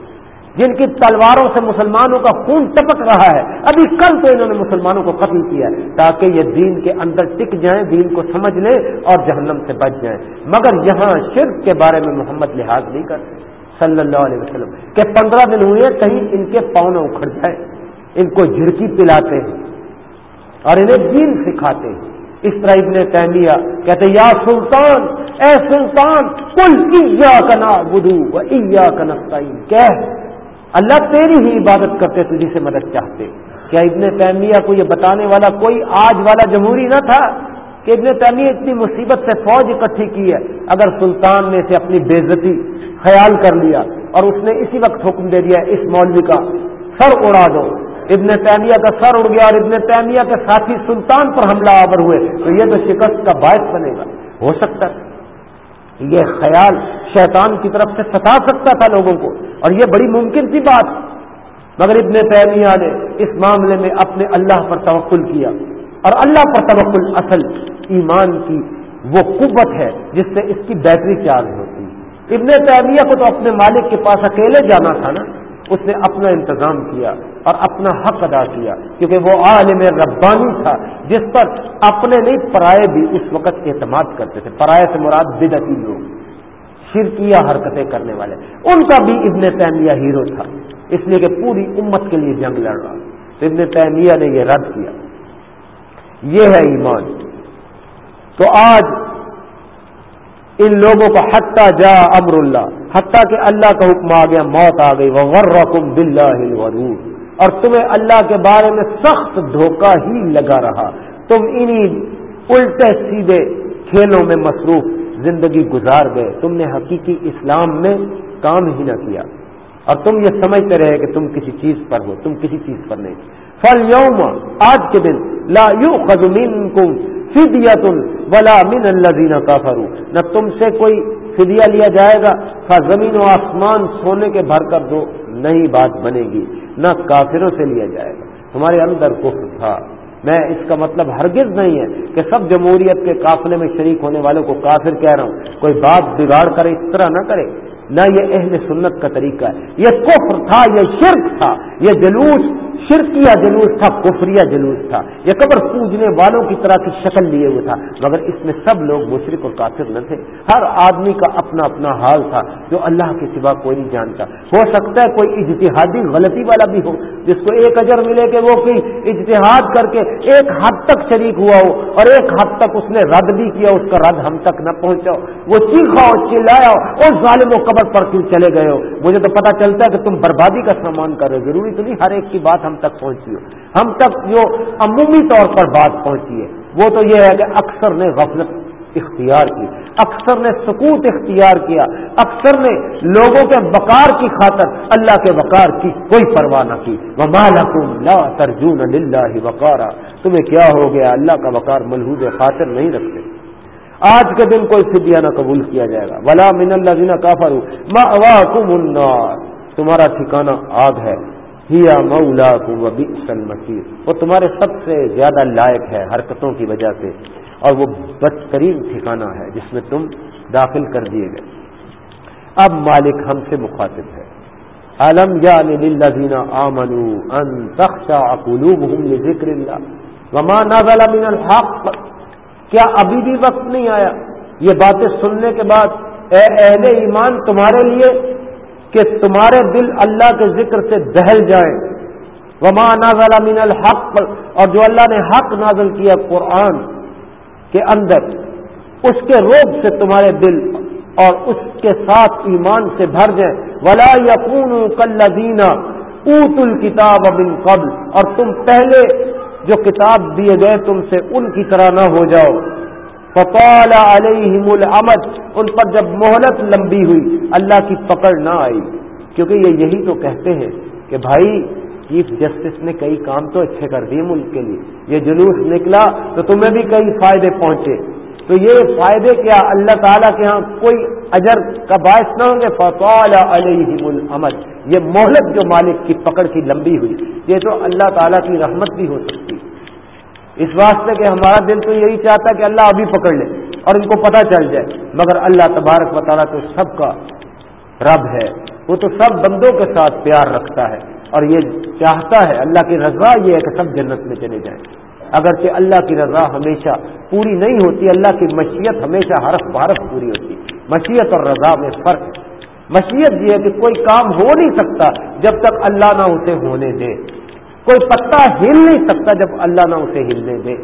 جن کی تلواروں سے مسلمانوں کا خون ٹپک رہا ہے، ابھی کل تو انہوں نے مسلمانوں کو قتل کیا ہے، تاکہ یہ دین کے اندر ٹک جائیں، دین کو سمجھ لیں اور جہنم سے بچ جائیں۔ مگر یہاں شرک کے بارے میں محمد لحاظ نہیں کرتے صلی اللہ علیہ وسلم کہ پندرہ دن ہوئے کہیں ان کے پاؤں نہ اکھڑ جائے ان کو جھڑکی پلاتے ہیں۔ اور انہیں دین سکھاتے ہیں۔ اس طرح ابن تیمیہ کہتے یا سلطان، اے سلطان کل ایا کا نا بدو ایا کا نسطین کہ اللہ تیری ہی عبادت کرتے تجھی سے مدد چاہتے کیا ابن تیمیہ کو یہ بتانے والا کوئی آج والا جمہوری نہ تھا کہ ابن تیمیہ اتنی مصیبت سے فوج اکٹھی کی ہے؟ اگر سلطان نے اسے اپنی بےزتی خیال کر لیا اور اس نے اسی وقت حکم دے دیا، اس مولوی کا سر اڑا دو۔ ابن تیمیہ کا سر اڑ گیا اور ابن تیمیہ کے ساتھی سلطان پر حملہ آور ہوئے، تو یہ تو شکست کا باعث بنے گا۔ ہو سکتا ہے۔ یہ خیال شیطان کی طرف سے ستا سکتا تھا لوگوں کو، اور یہ بڑی ممکن سی بات۔ مگر ابن تیمیہ نے اس معاملے میں اپنے اللہ پر توقل کیا۔ اور اللہ پر توقل اصل ایمان کی وہ قوت ہے جس سے اس کی بیٹری چارج ہوتی۔ ہے ابن تیمیہ کو تو اپنے مالک کے پاس اکیلے جانا تھا نا، اس نے اپنا انتظام کیا۔ اور اپنا حق ادا کیا، کیونکہ وہ عالم ربانی تھا، جس پر اپنے نہیں، پرائے بھی اس وقت اعتماد کرتے تھے۔ پرائے سے مراد بدعتی لوگ، شرکیہ حرکتیں کرنے والے۔ ان کا بھی ابن تیمیہ ہیرو تھا، اس لیے کہ پوری امت کے لیے جنگ لڑ رہا۔ تو ابن تیمیہ نے یہ رد کیا۔ یہ ہے ایمان۔ تو آج ان لوگوں کا حتہ جا امر اللہ، حتیٰ کہ اللہ کا حکم آ گیا، موت آ گئی۔ وہ رقم اور تمہیں اللہ کے بارے میں سخت دھوکہ ہی لگا رہا۔ تم انہی الٹے سیدھے کھیلوں میں مصروف زندگی گزار گئے۔ تم نے حقیقی اسلام میں کام ہی نہ کیا۔ اور تم یہ سمجھتے رہے کہ تم کسی چیز پر ہو، تم کسی چیز پر نہیں۔ فل یوم آج کے دن لا یو خزمین کم فدیت ولا من اللہ دینا نہ تم سے کوئی فدیہ لیا جائے گا زمین و آسمان سونے کے بھر کر دو، نئی بات بنے گی۔ نہ کافروں سے لیا جائے گا۔ ہمارے اندر کفر تھا۔ میں اس کا مطلب ہرگز نہیں ہے کہ سب جمہوریت کے قافلے میں شریک ہونے والوں کو کافر کہہ رہا ہوں۔ کوئی بات بگاڑ کرے، اس طرح نہ کرے۔ نہ یہ اہل سنت کا طریقہ ہے۔ یہ کفر تھا، یہ شرک تھا، یہ جلوس شرکیہ جلوس تھا کفریہ جلوس تھا۔ یہ قبر پوجنے والوں کی طرح کی شکل لیے ہوئے تھا، مگر اس میں سب لوگ مشرق اور کافر نہ تھے۔ ہر آدمی کا اپنا اپنا حال تھا، جو اللہ کے سوا کوئی نہیں جانتا۔ ہو سکتا ہے کوئی اجتہادی غلطی والا بھی ہو، جس کو ایک اجر ملے کہ وہ کوئی اجتہاد کر کے ایک حد تک شریک ہوا ہو، اور ایک حد تک اس نے رد بھی کیا، اس کا رد ہم تک نہ پہنچا وہ چیخا ہو چلایا اور ظالم و قبر پر کیوں چلے گئے ہو؟ مجھے تو پتا چلتا ہے کہ تم بربادی کا سامان کر رہے ہو۔ ضروری تو نہیں ہر ایک کی بات ہم ہم تک پہنچی ہو۔ ہم تک جو عمومی طور پر بات پہنچی ہے، وہ تو یہ ہے کہ اکثر نے غفلت اختیار کی، اکثر نے سکوت اختیار کیا، اکثر نے لوگوں کے وقار کی خاطر اللہ کے وقار کی کوئی پرواہ نہ کی۔ وہ مالکم لا ترجون اللہ وقارا۔ تمہیں کیا ہو گیا؟ اللہ کا وقار ملحوظ خاطر نہیں رکھتے۔ آج کے دن کوئی فدیہ نہ قبول کیا جائے گا۔ ولا من اللہ دینا کافر تمہارا ٹھکانا آگ ہے۔ ہیا مولا کو مسیر وہ تمہارے سب سے زیادہ لائق ہے حرکتوں کی وجہ سے، اور وہ بدترین ٹھکانا ہے جس میں تم داخل کر دیے گئے۔ اب مالک ہم سے مخاطب ہے۔ علم یا یعنی للذین آمنوا ان تخشع قلوبهم لذکر اللہ۔ وما نزل من الحق۔ کیا ابھی بھی وقت نہیں آیا؟ یہ باتیں سننے کے بعد اے اہل ایمان تمہارے لیے کہ تمہارے دل اللہ کے ذکر سے دہل جائیں۔ وما نازل من الحق اور جو اللہ نے حق نازل کیا قرآن کے اندر، اس کے روب سے تمہارے دل اور اس کے ساتھ ایمان سے بھر جائیں۔ ولا یقون کلینہ اوت الکتاب ابن قبل۔ اور تم پہلے جو کتاب دیے گئے تم سے ان کی طرح نہ ہو جاؤ۔ فطال علیہم العمد ان پر جب مہلت لمبی ہوئی، اللہ کی پکڑ نہ آئی۔ کیونکہ یہ یہی تو کہتے ہیں کہ بھائی، چیف جسٹس نے کئی کام تو اچھے کر دیے ملک کے لیے۔ یہ جلوس نکلا تو تمہیں بھی کئی فائدے پہنچے۔ تو یہ فائدے کیا؟ اللہ تعالیٰ کے ہاں کوئی اجر کا باعث نہ ہوں گے؟ فطال علیہم العمد یہ مہلت جو مالک کی پکڑ کی لمبی ہوئی، یہ تو اللہ تعالیٰ کی رحمت بھی ہو سکتی۔ اس واسطے کہ ہمارا دل تو یہی چاہتا ہے کہ اللہ ابھی پکڑ لے اور ان کو پتہ چل جائے۔ مگر اللہ تبارک و تعالیٰ تو سب کا رب ہے۔ وہ تو سب بندوں کے ساتھ پیار رکھتا ہے اور یہ چاہتا ہے اللہ کی رضا یہ ہے کہ سب جنت میں چلے جائیں۔ اگرچہ اللہ کی رضا ہمیشہ پوری نہیں ہوتی، اللہ کی مشیت ہمیشہ حرف بحرف پوری ہوتی۔ مشیت اور رضا میں فرق ہے۔ مشیت یہ ہے کہ کوئی کام ہو نہیں سکتا جب تک اللہ نہ اسے ہونے دے۔ کوئی پتا ہل نہیں سکتا جب اللہ نہ اسے ہلنے دے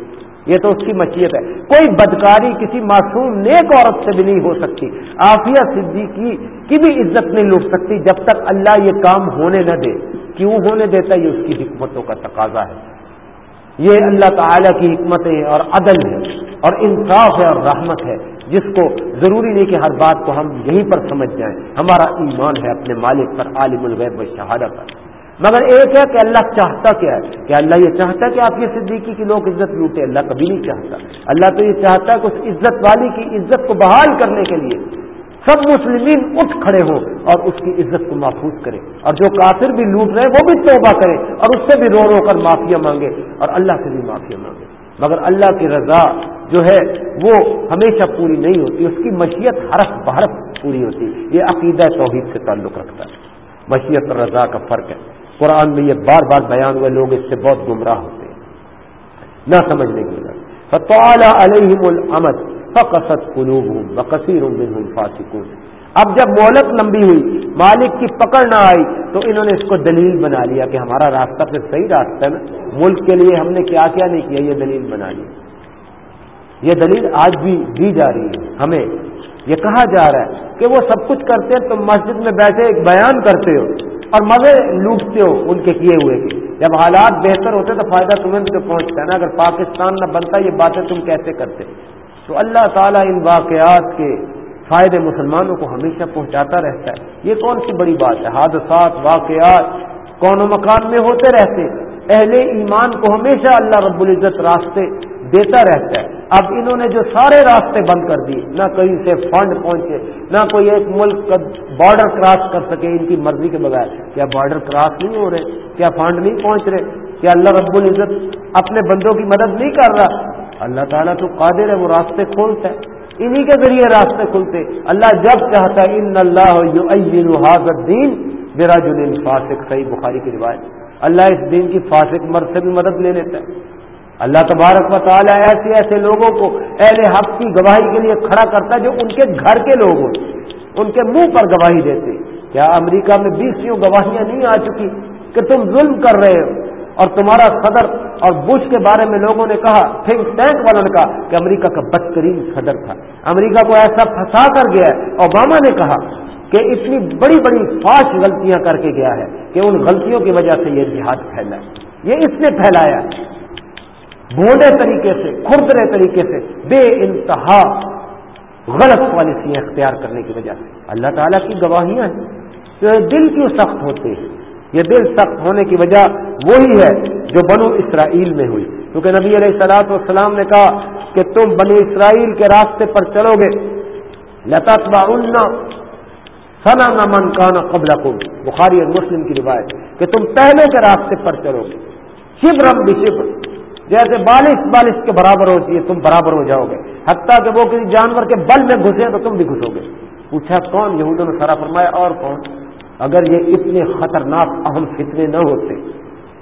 یہ تو اس کی مشیت ہے۔ کوئی بدکاری کسی معصوم نیک عورت سے بھی نہیں ہو سکتی۔ آفیہ صدیقی کی بھی عزت نہیں لوٹ سکتی جب تک اللہ یہ کام ہونے نہ دے۔ کیوں ہونے دیتا یہ اس کی حکمتوں کا تقاضا ہے۔ یہ اللہ تعالی کی حکمتیں اور عدل ہے اور انصاف ہے اور رحمت ہے۔ جس کو ضروری نہیں کہ ہر بات کو ہم یہیں پر سمجھ جائیں۔ ہمارا ایمان ہے اپنے مالک پر، عالم الغیب و شہادت پر۔ مگر ایک ہے کہ اللہ چاہتا کیا ہے؟ کہ اللہ یہ چاہتا ہے کہ آپ یہ صدیقی کی لوگ عزت لوٹے اللہ کبھی نہیں چاہتا۔ اللہ تو یہ چاہتا ہے کہ اس عزت والی کی عزت کو بحال کرنے کے لیے سب مسلمین اٹھ کھڑے ہوں اور اس کی عزت کو محفوظ کرے اور جو کافر بھی لوٹ رہے ہیں، وہ بھی توبہ کرے اور اس سے بھی رو رو کر معافیا مانگے اور اللہ سے بھی معافیا مانگے مگر اللہ کی رضا جو ہے، وہ ہمیشہ پوری نہیں ہوتی۔ اس کی مشیت حرف بحرف پوری ہوتی۔ یہ عقیدہ توحید سے تعلق رکھتا ہے۔ مشیت اور رضا کا فرق ہے۔ قرآن میں یہ بار بار بیان ہوئے، لوگ اس سے بہت گمراہ ہوتے ہیں۔ نہ سمجھنے کی وجہ فتوال علیہم العمد فقصت قلوب ہوں بکثیر فاسکون اب جب مہلت لمبی ہوئی، مالک کی پکڑ نہ آئی، تو انہوں نے اس کو دلیل بنا لیا کہ ہمارا راستہ پھر صحیح راستہ ہے نا۔ ملک کے لیے ہم نے کیا کیا نہیں کیا، یہ دلیل بنا لی۔ یہ دلیل آج بھی دی جا رہی ہے۔ ہمیں یہ کہا جا رہا ہے کہ وہ سب کچھ کرتے ہیں، تم مسجد میں بیٹھے ایک بیان کرتے ہو۔ اور مزے لوٹتے ہو ان کے کیے ہوئے کے۔ جب حالات بہتر ہوتے تو فائدہ تمہیں بھی تو پہنچتا ہے نا۔ اگر پاکستان نہ بنتا یہ باتیں تم کیسے کرتے؟ تو اللہ تعالیٰ ان واقعات کے فائدے مسلمانوں کو ہمیشہ پہنچاتا رہتا ہے۔ یہ کون سی بڑی بات ہے؟ حادثات، واقعات کون و مکان میں ہوتے رہتے؟ اہل ایمان کو ہمیشہ اللہ رب العزت راستے دیتا رہتا ہے۔ اب انہوں نے جو سارے راستے بند کر دیے، نہ کہیں سے فنڈ پہنچے، نہ کوئی ایک ملک کا بارڈر کراس کر سکے ان کی مرضی کے بغیر۔ کیا بارڈر کراس نہیں ہو رہے؟ کیا فنڈ نہیں پہنچ رہے؟ کیا اللہ رب العزت اپنے بندوں کی مدد نہیں کر رہا؟ اللہ تعالیٰ تو قادر ہے، وہ راستے کھولتا ہے۔ انہی کے ذریعے راستے کھلتے۔ اللہ جب چاہتا ہے، ان اللہ الدین براج الدین فاسق، صحیح بخاری کی روایت۔ اللہ اس دین کی فاسق مرد سے بھی مدد لے لیتا ہے۔ اللہ تبارک و تعالیٰ ایسے ایسے لوگوں کو اہل حق کی گواہی کے لیے کھڑا کرتا ہے جو ان کے گھر کے لوگ ہوں، ان کے منہ پر گواہی دیتے کیا امریکہ میں بیسوں گواہیاں نہیں آ چکی کہ تم ظلم کر رہے ہو؟ اور تمہارا صدر اور بش کے بارے میں لوگوں نے کہا تھنک ٹینک والوں نے کہا کہ امریکہ کا بدترین صدر تھا۔ امریکہ کو ایسا پھنسا کر گیا ہے۔ اوباما نے کہا کہ اتنی بڑی بڑی فاش غلطیاں کر کے گیا ہے کہ ان غلطیوں کی وجہ سے یہ جہاد پھیلا ہے۔ یہ اس نے پھیلایا بھونڈے طریقے سے کھردرے طریقے سے بے انتہا غلط پالیسیاں اختیار کرنے کی وجہ سے۔ اللہ تعالیٰ کی گواہیاں ہیں۔ جو دل کیوں سخت ہوتے ہیں؟ یہ دل سخت ہونے کی وجہ وہی ہے جو بنو اسرائیل میں ہوئی۔ کیونکہ نبی علیہ السلاط والسلام نے کہا کہ تم بنی اسرائیل کے راستے پر چلو گے۔ لتا سنا نہ من کانا قبل بخاری اور مسلم کی روایت کہ تم پہلے کے راستے پر چلو گے۔ شبرم بھی شبر جیسے بالش بالش کے برابر ہوتی ہے تم برابر ہو جاؤ گے۔ حتیٰ کہ وہ کسی جانور کے بل میں گھسے تو تم بھی گھسو گے۔ پوچھا، کون؟ یہودوں نے سارا فرمایا، اور کون؟ اگر یہ اتنے خطرناک اہم فتنے نہ ہوتے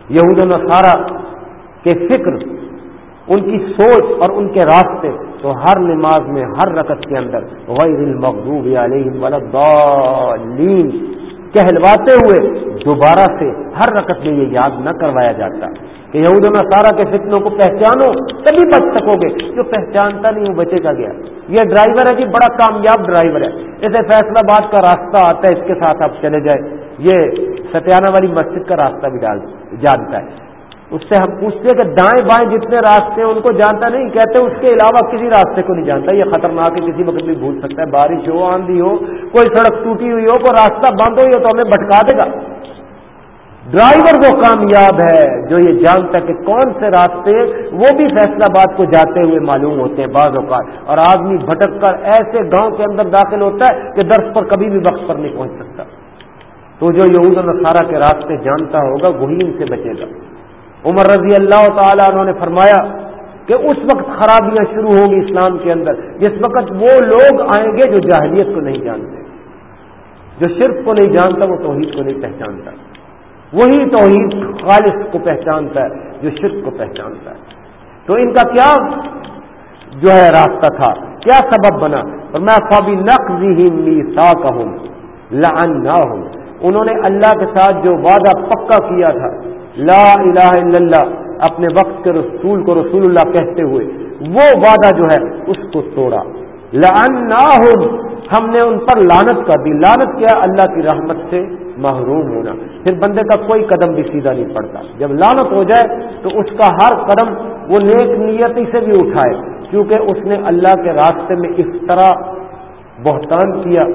یہود نصارہ کے فکر، ان کی سوچ اور ان کے راستے تو ہر نماز میں، ہر رکت کے اندر، غیر المغضوب علیہم ولدالین کہلواتے ہوئے دوبارہ سے ہر رکت میں یہ یاد نہ کروایا جاتا کہ یہود و سارا کے فتنوں کو پہچانو، تبھی بچ سکو گے، جو پہچانتا نہیں وہ بچے کا گیا۔ یہ ڈرائیور ہے جی بڑا کامیاب ڈرائیور ہے۔ جیسے فیصلہ باد کا راستہ آتا ہے، اس کے ساتھ آپ چلے جائیں۔ یہ ستیانہ والی مسجد کا راستہ بھی ڈال جانتا ہے۔ اس سے ہم پوچھتے ہیں کہ دائیں بائیں جتنے راستے ہیں، ان کو جانتا نہیں، کہتے اس کے علاوہ کسی راستے کو نہیں جانتا، یہ خطرناک ہے، کسی وقت بھی بھول سکتا ہے، بارش ہو آندھی ہو، کوئی سڑک ٹوٹی ہوئی ہو، کوئی راستہ بند ہوئی ہو تو ہمیں بھٹکا دے گا۔ ڈرائیور وہ کامیاب ہے جو یہ جانتا کہ کون سے راستے وہ بھی فیصلہ باد کو جاتے ہوئے معلوم ہوتے ہیں بعض اوقات۔ اور آدمی بھٹک کر ایسے گاؤں کے اندر داخل ہوتا ہے کہ درس پر کبھی بھی وقت پر نہیں پہنچ سکتا۔ تو جو یہود نصارہ کے راستے جانتا ہوگا، وہی ان سے بچے گا۔ عمر رضی اللہ تعالیٰ انہوں نے فرمایا کہ اس وقت خرابیاں شروع ہوں گی اسلام کے اندر، جس وقت وہ لوگ آئیں گے جو جاہلیت کو نہیں جانتے، جو شرک کو نہیں جانتا، وہ توحید کو نہیں پہچانتا۔ وہی توحید خالص کو پہچانتا ہے، جو شرک کو پہچانتا ہے۔ تو ان کا کیا جو ہے راستہ تھا؟ کیا سبب بنا؟ اور میں فبی نقضی ہی سا کہوں لان نہ ہوں انہوں نے اللہ کے ساتھ جو وعدہ پکا کیا تھا لا الہ الا اللہ، اپنے وقت کے رسول کو رسول اللہ کہتے ہوئے۔ وہ وعدہ جو ہے، اس کو توڑا۔ لان نہ ہم نے ان پر لانت کر دی۔ لانت کیا؟ اللہ کی رحمت سے محروم ہونا۔ پھر بندے کا کوئی قدم بھی سیدھا نہیں پڑتا۔ جب لانت ہو جائے، تو اس کا ہر قدم وہ نیک نیتی سے بھی اٹھائے۔ کیونکہ اس نے اللہ کے راستے میں اس طرح بہتان کیا۔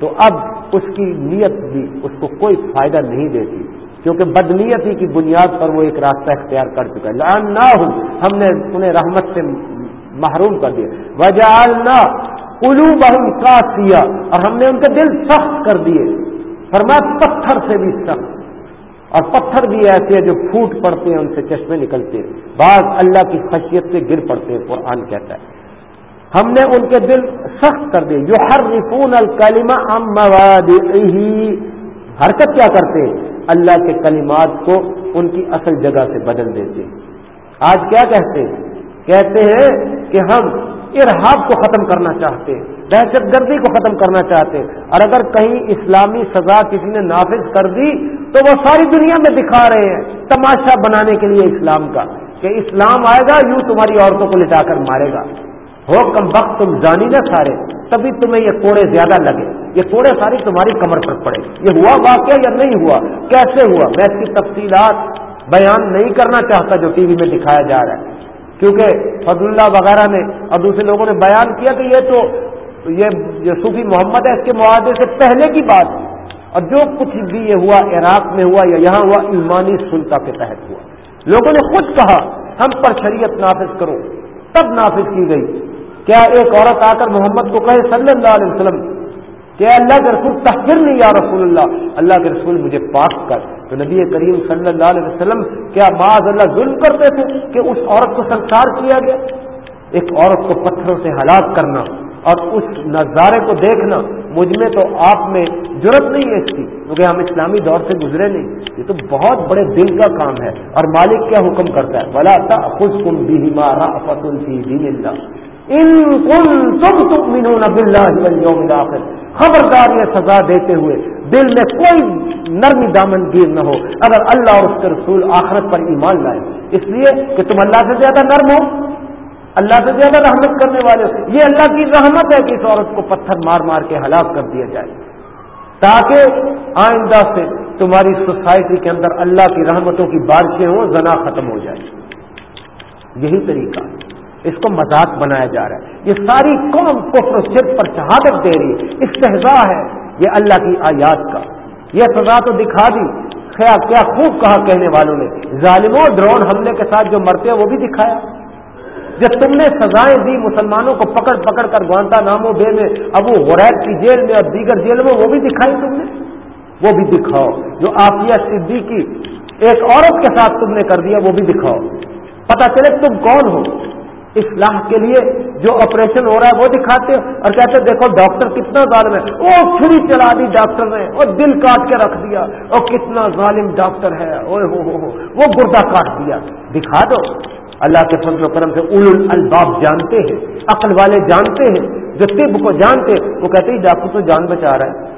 تو اب اس کی نیت بھی اس کو کوئی فائدہ نہیں دیتی۔ کیونکہ بدنیتی کی بنیاد پر وہ ایک راستہ اختیار کر چکا ہے۔ لان نہ ہوں ہم نے انہیں رحمت سے محروم کر دیا۔ وجہ نہ الو بہن کا سیا اور ہم نے ان کے دل سخت کر دیے۔ فرمایا، پتھر سے بھی سخت۔ اور پتھر بھی ایسے ہیں جو پھوٹ پڑتے ہیں، ان سے چشمے نکلتے ہیں۔ بعض اللہ کی خشیت سے گر پڑتے ہیں، قرآن کہتا ہے۔ ہم نے ان کے دل سخت کر دیے۔ جو ہر رفون الکلیما حرکت کیا کرتے ہیں اللہ کے کلمات کو ان کی اصل جگہ سے بدل دیتے آج کیا کہتے ہیں کہتے ہیں کہ ہم ارحاب کو ختم کرنا چاہتے ہیں دہشت گردی کو ختم کرنا چاہتے ہیں اور اگر کہیں اسلامی سزا کسی نے نافذ کر دی تو وہ ساری دنیا میں دکھا رہے ہیں تماشا بنانے کے لیے اسلام کا کہ اسلام آئے گا، یوں تمہاری عورتوں کو لٹا کر مارے گا۔ ہو، کم وقت تم جانی نہ سارے، تبھی تمہیں یہ کوڑے زیادہ لگے۔ یہ کوڑے ساری تمہاری کمر پر پڑے۔ یہ ہوا واقعہ یا نہیں ہوا؟ کیسے ہوا؟ میں اس کی تفصیلات بیان نہیں کرنا چاہتا جو ٹی وی میں دکھایا جا رہا ہے۔ کیونکہ فضل اللہ وغیرہ نے اور دوسرے لوگوں نے بیان کیا کہ یہ تو یہ صوفی محمد ہے، اس کے معاہدے سے پہلے کی بات اور جو کچھ بھی یہ ہوا، عراق میں ہوا یا یہاں ہوا، ایمانی سلطہ کے تحت ہوا۔ لوگوں نے خود کہا، ہم پر شریعت نافذ کرو۔ تب نافذ کی گئی۔ کیا ایک عورت آ کر محمد کو کہے، صلی اللہ علیہ وسلم کیا اللہ کے رسول تحقیر نہیں یا رسول اللہ اللہ کے رسول مجھے پاک کر۔ تو نبی کریم صلی اللہ علیہ وسلم کیا بعض اللہ ظلم کرتے تھے کہ اس عورت کو سنسار کیا گیا؟ ایک عورت کو پتھروں سے ہلاک کرنا اور اس نظارے کو دیکھنا مجھ میں تو آپ میں ضرورت نہیں ہے اس کی کیونکہ ہم اسلامی دور سے گزرے نہیں۔ یہ تو بہت بڑے دل کا کام ہے اور مالک کیا حکم کرتا ہے؟ بلا تھا خوش کم بھی مارا فتن اللہ ان کن تم تؤمنون باللہ والیوم الاخر۔ خبردار یہ سزا دیتے ہوئے دل میں کوئی نرمی دامن گیر نہ ہو۔ اگر اللہ اور اس کے رسول آخرت پر ایمان لائے، اس لیے کہ تم اللہ سے زیادہ نرم ہو۔ اللہ سے زیادہ رحمت کرنے والے ہو۔ یہ اللہ کی رحمت ہے کہ اس عورت کو پتھر مار مار کے ہلاک کر دیا جائے۔ تاکہ آئندہ سے تمہاری سوسائٹی کے اندر اللہ کی رحمتوں کی بارشیں ہوں، زنا ختم ہو جائے۔ یہی طریقہ۔ ہے اس کو مذاق بنایا جا رہا ہے۔ یہ ساری قوم کفر و شرک پر شہادت دے رہی ہے۔ استحضاء ہے۔ یہ اللہ کی آیات کا۔ یہ سزا تو دکھا دی۔ کیا کیا خوب کہا کہنے والوں نے۔ ظالموں، ڈرون حملے کے ساتھ جو مرتے ہیں وہ بھی دکھایا۔ جب تم نے سزائیں دی مسلمانوں کو پکڑ پکڑ کر گوانتا نامو بے میں ابو غریب کی جیل میں اور دیگر جیل میں، وہ بھی دکھائی تم نے۔ وہ بھی دکھاؤ۔ جو آفیہ صدیقی ایک عورت کے ساتھ تم نے کر دیا، وہ بھی دکھاؤ۔ پتا چلے تم کون ہو؟ اصلاح کے لیے جو آپریشن ہو رہا ہے وہ دکھاتے اور کہتے دیکھو ڈاکٹر کتنا ظالم ہے۔ وہ چھری چلا دی ڈاکٹر نے اور دل کاٹ کے رکھ دیا۔ اور کتنا ظالم ڈاکٹر ہے۔ اوے ہو ہو ہو۔ وہ گردہ کاٹ دیا۔ دکھا دو۔ اللہ کے فضل و کرم سے اول الباب جانتے ہیں۔ عقل والے جانتے ہیں۔ جو طب کو جانتے وہ کہتے ہیں ڈاکٹر تو جان بچا رہا ہے۔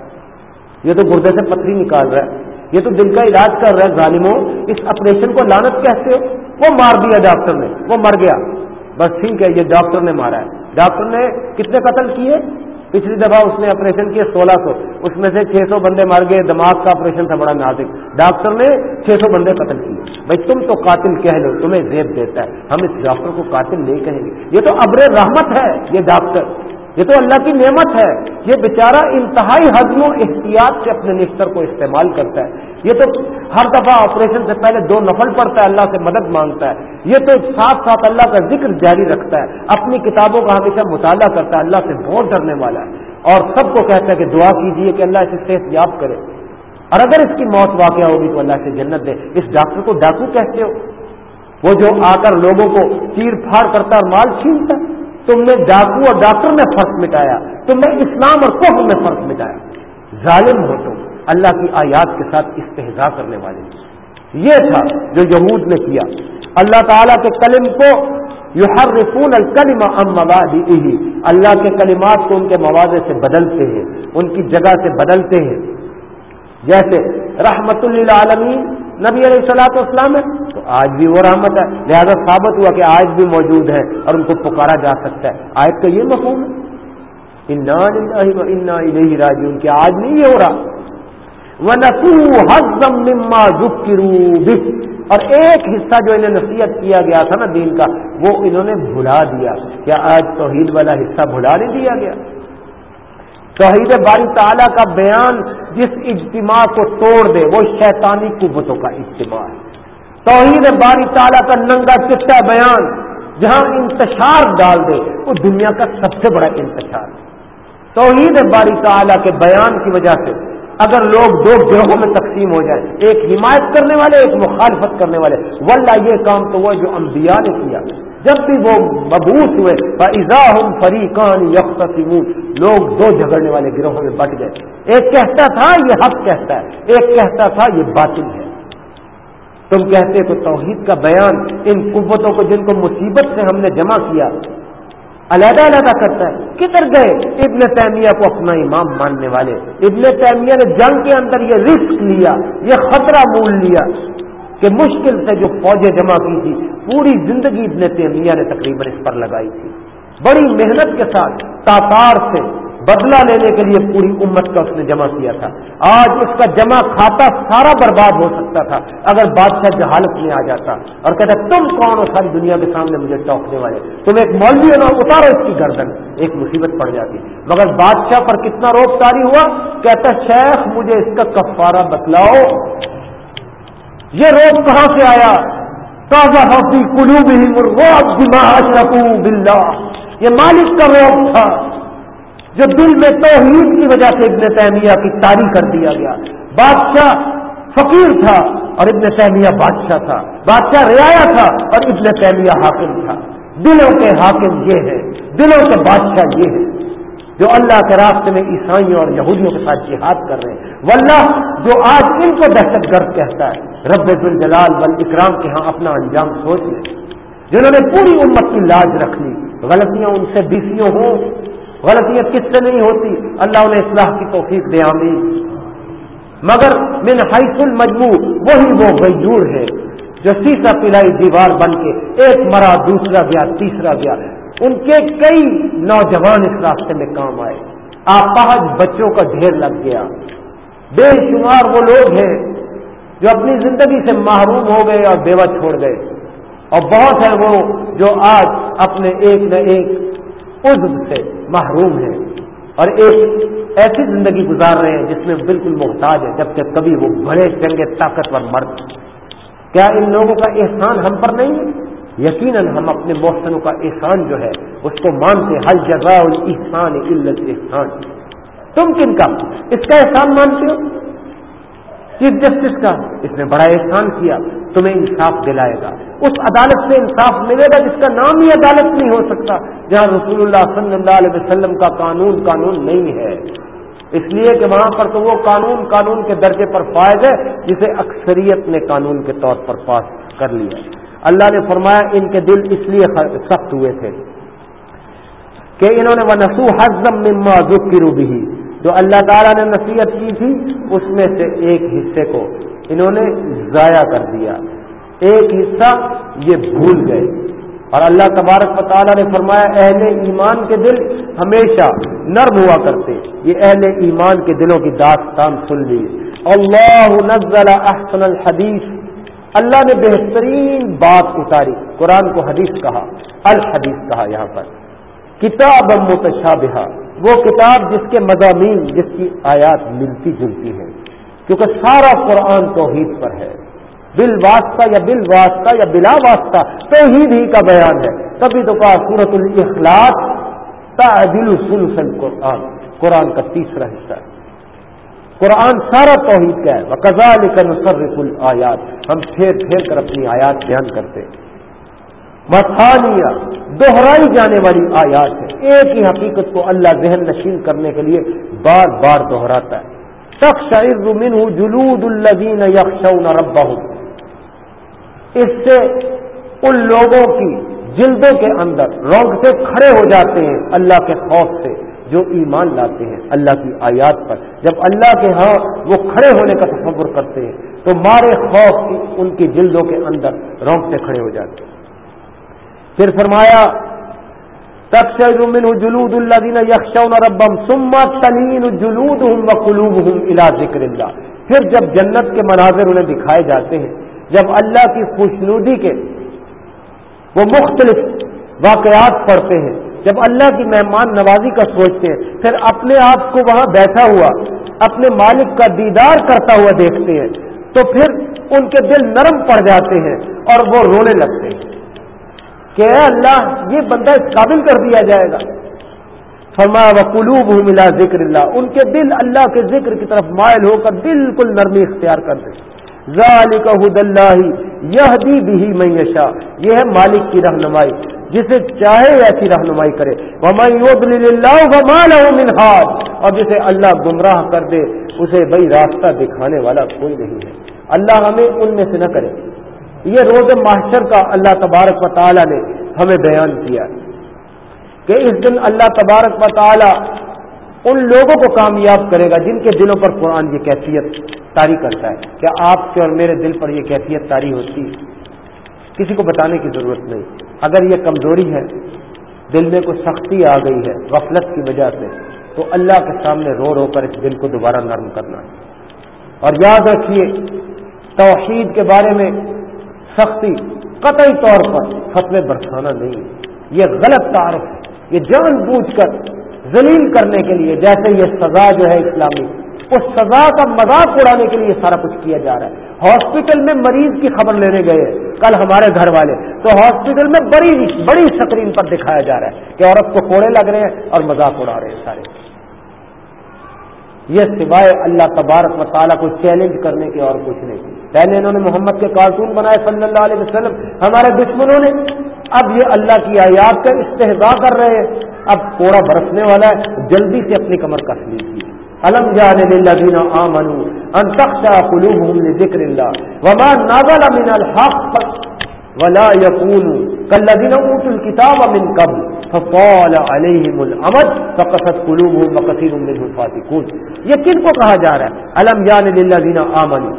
یہ تو گردے سے پتھری نکال رہا ہے۔ یہ تو دل کا علاج کر رہا ہے، ظالموں۔ اس آپریشن کو لانت کہتے ہو وہ مار دیا ڈاکٹر نے۔ وہ مر گیا۔ بس ٹھیک ہے، یہ ڈاکٹر نے مارا ہے۔ ڈاکٹر نے کتنے قتل کیے؟ پچھلی دفعہ اس نے آپریشن کیے سولہ سو۔ اس میں سے چھ سو بندے مار گئے، دماغ کا آپریشن تھا، بڑا نازک۔ ڈاکٹر نے چھ سو بندے قتل کیے۔ بھائی، تم تو قاتل کہہ لو تمہیں زیب دیتا ہے۔ ہم اس ڈاکٹر کو قاتل نہیں کہیں گے۔ یہ تو ابر رحمت ہے، یہ ڈاکٹر۔ یہ تو اللہ کی نعمت ہے۔ یہ بیچارہ انتہائی حزم و احتیاط سے اپنے نفتر کو استعمال کرتا ہے۔ یہ تو ہر دفعہ آپریشن سے پہلے دو نفل پڑتا ہے، اللہ سے مدد مانگتا ہے۔ یہ تو ساتھ ساتھ اللہ کا ذکر جاری رکھتا ہے۔ اپنی کتابوں کا ہمیشہ مطالعہ کرتا ہے، اللہ سے بہت ڈرنے والا ہے۔ اور سب کو کہتا ہے کہ دعا کیجیے کہ اللہ اسے صحت یاب کرے۔ اور اگر اس کی موت واقع ہوگی تو اللہ سے جنت دے۔ اس ڈاکٹر کو ڈاکو کہتے ہو۔ وہ جو آ کر لوگوں کو چیر پھاڑ کرتا اور مال چھینتا ہے۔ تم نے ڈاکو اور ڈاکٹر میں فرق مٹایا، تم نے اسلام اور کفر میں فرق مٹایا۔ ظالم ہو تم، اللہ کی آیات کے ساتھ استحضا کرنے والے۔ یہ تھا جو یہود نے کیا۔ اللہ تعالیٰ کے کلم کو یو ہر رسول الکلم ام مواد اللہ کے کلمات کو ان کے مواد سے بدلتے ہیں، ان کی جگہ سے بدلتے ہیں۔ جیسے رحمت للعالمین نبی علیہ السلاۃ والسلام ہے، تو آج بھی وہ رحمت ہے۔ لہذا ثابت ہوا کہ آج بھی موجود ہے اور ان کو پکارا جا سکتا ہے۔ آج کا یہ مفہوم ہے۔ انا راجون کہ آج نہیں یہ ہو رہا۔ مما اور ایک حصہ جو انہیں نصیحت کیا گیا تھا نا دین کا، وہ انہوں نے بھلا دیا۔ کیا آج توحید والا حصہ بھلا نہیں دیا گیا؟ توحید باری تعالیٰ کا بیان جس اجتماع کو توڑ دے، وہ شیطانی قوتوں کا اجتماع ہے۔ توحید باری تعالیٰ کا ننگا چٹا بیان جہاں انتشار ڈال دے، وہ دنیا کا سب سے بڑا انتشار ہے۔ توحید باری تعالیٰ کے بیان کی وجہ سے اگر لوگ دو گروہوں میں تقسیم ہو جائے ایک حمایت کرنے والے، ایک مخالفت کرنے والے ولہ یہ کام تو وہ جو انبیاء نے کیا۔ جب بھی وہ مبوس ہوئے فضا ہوں فریقان یکسیم لوگ دو جھگڑنے والے گروہوں میں بٹ گئے۔ ایک کہتا تھا، یہ حق کہتا ہے۔ ایک کہتا تھا، یہ باطل ہے۔ تم کہتے تو توحید کا بیان، ان قوتوں کو، جن کو مصیبت سے ہم نے جمع کیا۔ علیحدہ علیحدہ کرتا ہے۔ کدھر گئے؟ ابن تیمیہ کو اپنا امام ماننے والے۔ ابن تیمیہ نے جنگ کے اندر یہ رسک لیا، یہ خطرہ مول لیا۔ کہ مشکل سے جو فوجیں جمع کی تھی، پوری زندگی ابن تیمیہ نے تقریباً اس پر لگائی تھی۔ بڑی محنت کے ساتھ، تاتار سے بدلہ لینے کے لیے پوری امت کا اس نے جمع کیا تھا۔ آج اس کا جمع کھاتا سارا برباد ہو سکتا تھا، اگر بادشاہ جہالت میں آ جاتا۔ اور کہتا، تم کون ہو ساری دنیا کے سامنے مجھے ٹوکنے والے؟ تم ایک مولوی ہو نا، اتارو اس کی گردن۔ ایک مصیبت پڑ جاتی۔ مگر بادشاہ پر کتنا روپ تاری ہوا، کہتا، شیخ، مجھے اس کا کفارہ بتلاؤ۔ یہ روپ کہاں سے آیا؟ تازہ حفیع کلو بھی بلّہ یہ مالک کا روپ تھا جو دل میں توحید کی وجہ سے ابن تیمیہ کی تاریخ کر دیا گیا۔ بادشاہ فقیر تھا اور ابن تیمیہ بادشاہ تھا۔ بادشاہ رعایا تھا اور ابن تیمیہ حاکم تھا۔ دلوں کے حاکم یہ ہے دلوں کے بادشاہ یہ ہے جو اللہ کے راستے میں عیسائیوں اور یہودیوں کے ساتھ جہاد کر رہے ہیں۔ واللہ، جو آج ان کو دہشت گرد کہتا ہے، رب الجلال بل اکرام کے ہاں اپنا انجام سوچ لیں جنہوں نے پوری امت کی لاج رکھ لی۔ غلطیاں ان سے بیسیوں ہوں۔ غلطیاں کس سے نہیں ہوتی؟ اللہ انہیں اصلاح کی توفیق دے، آمین۔ مگر من حیث المجموع، وہی وہ غیور ہے جو سیسا پلائی دیوار بن کے ایک مرا، دوسرا گیا، تیسرا گیا۔ ان کے کئی نوجوان اس راستے میں کام آئے۔ آپاج بچوں کا ڈھیر لگ گیا۔ بے شمار وہ لوگ ہیں جو اپنی زندگی سے محروم ہو گئے اور بیوہ چھوڑ گئے۔ اور بہت ہیں وہ جو آج اپنے ایک نہ ایک عزب سے محروم ہیں۔ اور ایک ایسی زندگی گزار رہے ہیں جس میں بالکل محتاج ہے جبکہ کبھی وہ بڑے چنگے طاقتور مرد۔ کیا ان لوگوں کا احسان ہم پر نہیں؟ ہے یقیناً ہم اپنے محسنوں کا احسان جو ہے، اس کو مانتے ہر جگہ احسان علت احسان تم کن کا؟ اس کا احسان مانتے ہو؟ چیف جسٹس کا۔ اس نے بڑا احسان کیا، تمہیں انصاف دلائے گا۔ اس عدالت سے انصاف ملے گا جس کا نام ہی عدالت نہیں ہو سکتا، جہاں رسول اللہ صلی اللہ علیہ وسلم کا قانون قانون نہیں ہے۔ اس لیے کہ وہاں پر تو وہ قانون قانون کے درجے پر فائد ہے، جسے اکثریت نے قانون کے طور پر پاس کر لیا۔ اللہ نے فرمایا ان کے دل اس لیے سخت ہوئے تھے کہ انہوں نے وہ نسو حزم مما ذکر روبی جو اللہ تعالیٰ نے نصیحت کی تھی، اس میں سے ایک حصے کو انہوں نے ضائع کر دیا۔ ایک حصہ یہ بھول گئے۔ اور اللہ تبارک و تعالیٰ نے فرمایا، اہل ایمان کے دل ہمیشہ نرم ہوا کرتے۔ یہ اہل ایمان کے دلوں کی داستان سن لی۔ اللہ نزل احسن الحدیث۔ اللہ نے بہترین بات اتاری، قرآن کو حدیث کہا، الحدیث کہا یہاں پر۔ کتاب متشابہ وہ کتاب جس کے مضامین، جس کی آیات ملتی جلتی ہیں۔ کیونکہ سارا قرآن توحید پر ہے۔ بل واسطہ یا بل واسطہ یا بلا واسطہ، توحید ہی کا بیان ہے۔ تبھی تو کہا سورت الاخلاق تعدل سلسل قرآن قرآن کا تیسرا حصہ۔ ہے قرآن سارا توحید کا ہے۔ وہ کزال کا نصرف الآیات ہم پھیر پھیر کر اپنی آیات بیان کرتے مسانیہ دوہرائی جانے والی آیات ہے ایک ہی حقیقت کو اللہ ذہن نشین کرنے کے لیے بار بار دوہراتا ہے۔ شخص من جلود الزین یکشون رب اس سے ان لوگوں کی جلدوں کے اندر، رونگتے کھڑے ہو جاتے ہیں اللہ کے خوف سے۔ جو ایمان لاتے ہیں اللہ کی آیات پر۔ جب اللہ کے ہاں وہ کھڑے ہونے کا تصور کرتے ہیں، تو مارے خوف کی ان کی جلدوں کے اندر رونگتے کھڑے ہو جاتے ہیں۔ پھر فرمایا منه جلود الذين يخشون ربهم ثم تلين جلودهم وقلوبهم الى ذکر اللہ۔ پھر جب جنت کے مناظر انہیں دکھائے جاتے ہیں، جب اللہ کی خوشنودی کے وہ مختلف واقعات پڑھتے ہیں جب اللہ کی مہمان نوازی کا سوچتے ہیں، پھر اپنے آپ کو وہاں بیٹھا ہوا، اپنے مالک کا دیدار کرتا ہوا دیکھتے ہیں، تو پھر ان کے دل نرم پڑ جاتے ہیں اور وہ رونے لگتے ہیں۔ کہ اے اللہ، یہ بندہ اس قابل کر دیا جائے گا۔ فرمایا و قلوب ملا ذکر اللہ ان کے دل اللہ کے ذکر کی طرف مائل ہو کر بالکل نرمی اختیار کر دیں۔ ذالک حد اللہ یہ بھی میں یہ ہے مالک کی رہنمائی۔ جسے چاہے ایسی رہنمائی کرے۔ اور جسے اللہ گمراہ کر دے، اسے بھائی راستہ دکھانے والا کوئی نہیں ہے۔ اللہ ہمیں ان میں سے نہ کرے۔ یہ روز محشر کا اللہ تبارک و تعالی نے ہمیں بیان کیا کہ اس دن اللہ تبارک و تعالی ان لوگوں کو کامیاب کرے گا جن کے دلوں پر قرآن یہ کیفیت تاری کرتا ہے۔ کیا آپ کے اور میرے دل پر یہ کیفیت تاری ہوتی؟ ہے کسی کو بتانے کی ضرورت نہیں۔ اگر یہ کمزوری ہے، دل میں کوئی سختی آ گئی ہے غفلت کی وجہ سے، تو اللہ کے سامنے رو رو کر اس دل کو دوبارہ نرم کرنا ہے۔ اور یاد رکھیے، توحید کے بارے میں سختی قطعی طور پر فتوے برسانا نہیں ہے۔ یہ غلط تعارف ہے۔ یہ جان بوجھ کر ذلیل کرنے کے لیے، جیسے یہ سزا جو ہے اسلامی اس سزا کا مذاق اڑانے کے لیے سارا کچھ کیا جا رہا ہے۔ ہاسپٹل میں مریض کی خبر لینے گئے کل ہمارے گھر والے۔ تو ہاسپٹل میں بڑی بڑی سکرین پر دکھایا جا رہا ہے کہ عورت کو کوڑے لگ رہے ہیں اور مذاق اڑا رہے ہیں سارے۔ یہ سوائے اللہ تبارک و تعالیٰ کو چیلنج کرنے کے اور کچھ نہیں۔ پہلے انہوں نے محمد کے کارٹون بنائے صلی اللہ علیہ وسلم۔ ہمارے دشمنوں نے اب یہ اللہ کی آیات کا استحضا کر رہے ہیں۔ اب کوڑا برسنے والا ہے۔ جلدی سے اپنی کمر کس لیجیے۔ الم جان للذین آمنوا ان تخشى قلوبهم لذكر الله وما نزل من الحق ولا يكونوا كالذين اوتوا الكتاب من قبل فطال عليهم الامد فقست قلوبهم وكثير منهم فاسقون یہ کن کو کہا جا رہا ہے الم جان للذین آمنوا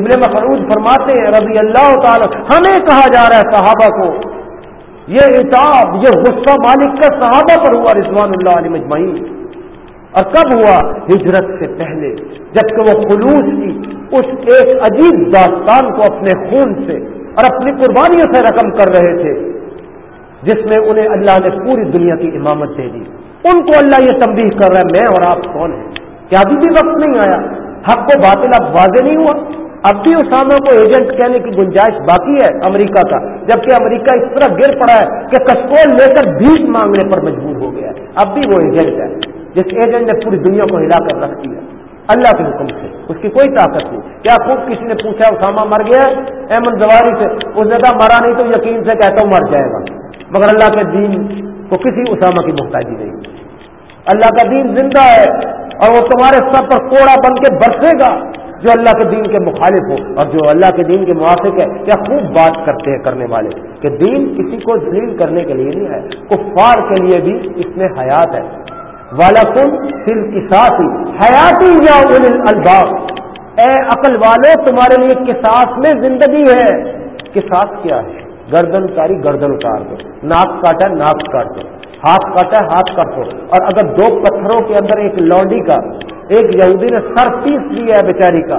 ابن مسعود فرماتے ہیں رضی اللہ تعالی ہمیں کہا جا رہا ہے صحابہ کو، یہ اتاب یہ غصہ مالک کا صحابہ پر ہوا، رضوان اللہ علیہ مجمعین۔ اور کب ہوا ہجرت سے پہلے؟ جبکہ وہ خلوص کی اس ایک عجیب داستان کو اپنے خون سے اور اپنی قربانیوں سے رقم کر رہے تھے، جس میں انہیں اللہ نے پوری دنیا کی امامت دے دی۔ ان کو اللہ یہ تنبیہ کر رہا ہے، میں اور آپ کون ہیں؟ کیا ابھی بھی وقت نہیں آیا۔ حق کو باطل اب واضح نہیں ہوا۔ اب بھی اسامہ کو ایجنٹ کہنے کی گنجائش باقی ہے امریکہ کا، جبکہ امریکہ اس طرح گر پڑا ہے کہ کشکول لے کر بھیک مانگنے پر مجبور ہو گیا ہے۔ اب بھی وہ ایجنٹ ہے۔ جس ایجنٹ نے پوری دنیا کو ہلا کر رکھ دیا اللہ کے حکم سے۔ اس کی کوئی طاقت نہیں۔ کیا خوب کسی نے پوچھا اسامہ مر گیا احمد زواری سے، اس نے کہا مرا نہیں تو یقین سے کہتا ہوں مر جائے گا۔ مگر اللہ کے دین کو کسی اسامہ کی محتاجی نہیں۔ اللہ کا دین زندہ ہے اور وہ تمہارے سب پر کوڑا بن کے برسے گا۔ جو اللہ کے دین کے مخالف ہو اور جو اللہ کے دین کے موافق ہے، کیا خوب بات کرتے ہیں کرنے والے۔ کہ دین کسی کو دلیل کرنے کے لیے نہیں ہے، کفار کے لیے بھی اس میں حیات ہے۔ والا کن سل حیاتی یا الباغ اے عقل والے تمہارے لیے کساس میں زندگی ہے۔ کساس کیا ہے؟ گردن کاری گردن اتار دو۔ ناک کاٹا، ناک کاٹ دو۔ ہاتھ کاٹا، ہاتھ کاٹ دو۔ اور اگر دو پتھروں کے اندر ایک لونڈی کا، ایک یہودی نے سر پیس لیا ہے بیچاری کا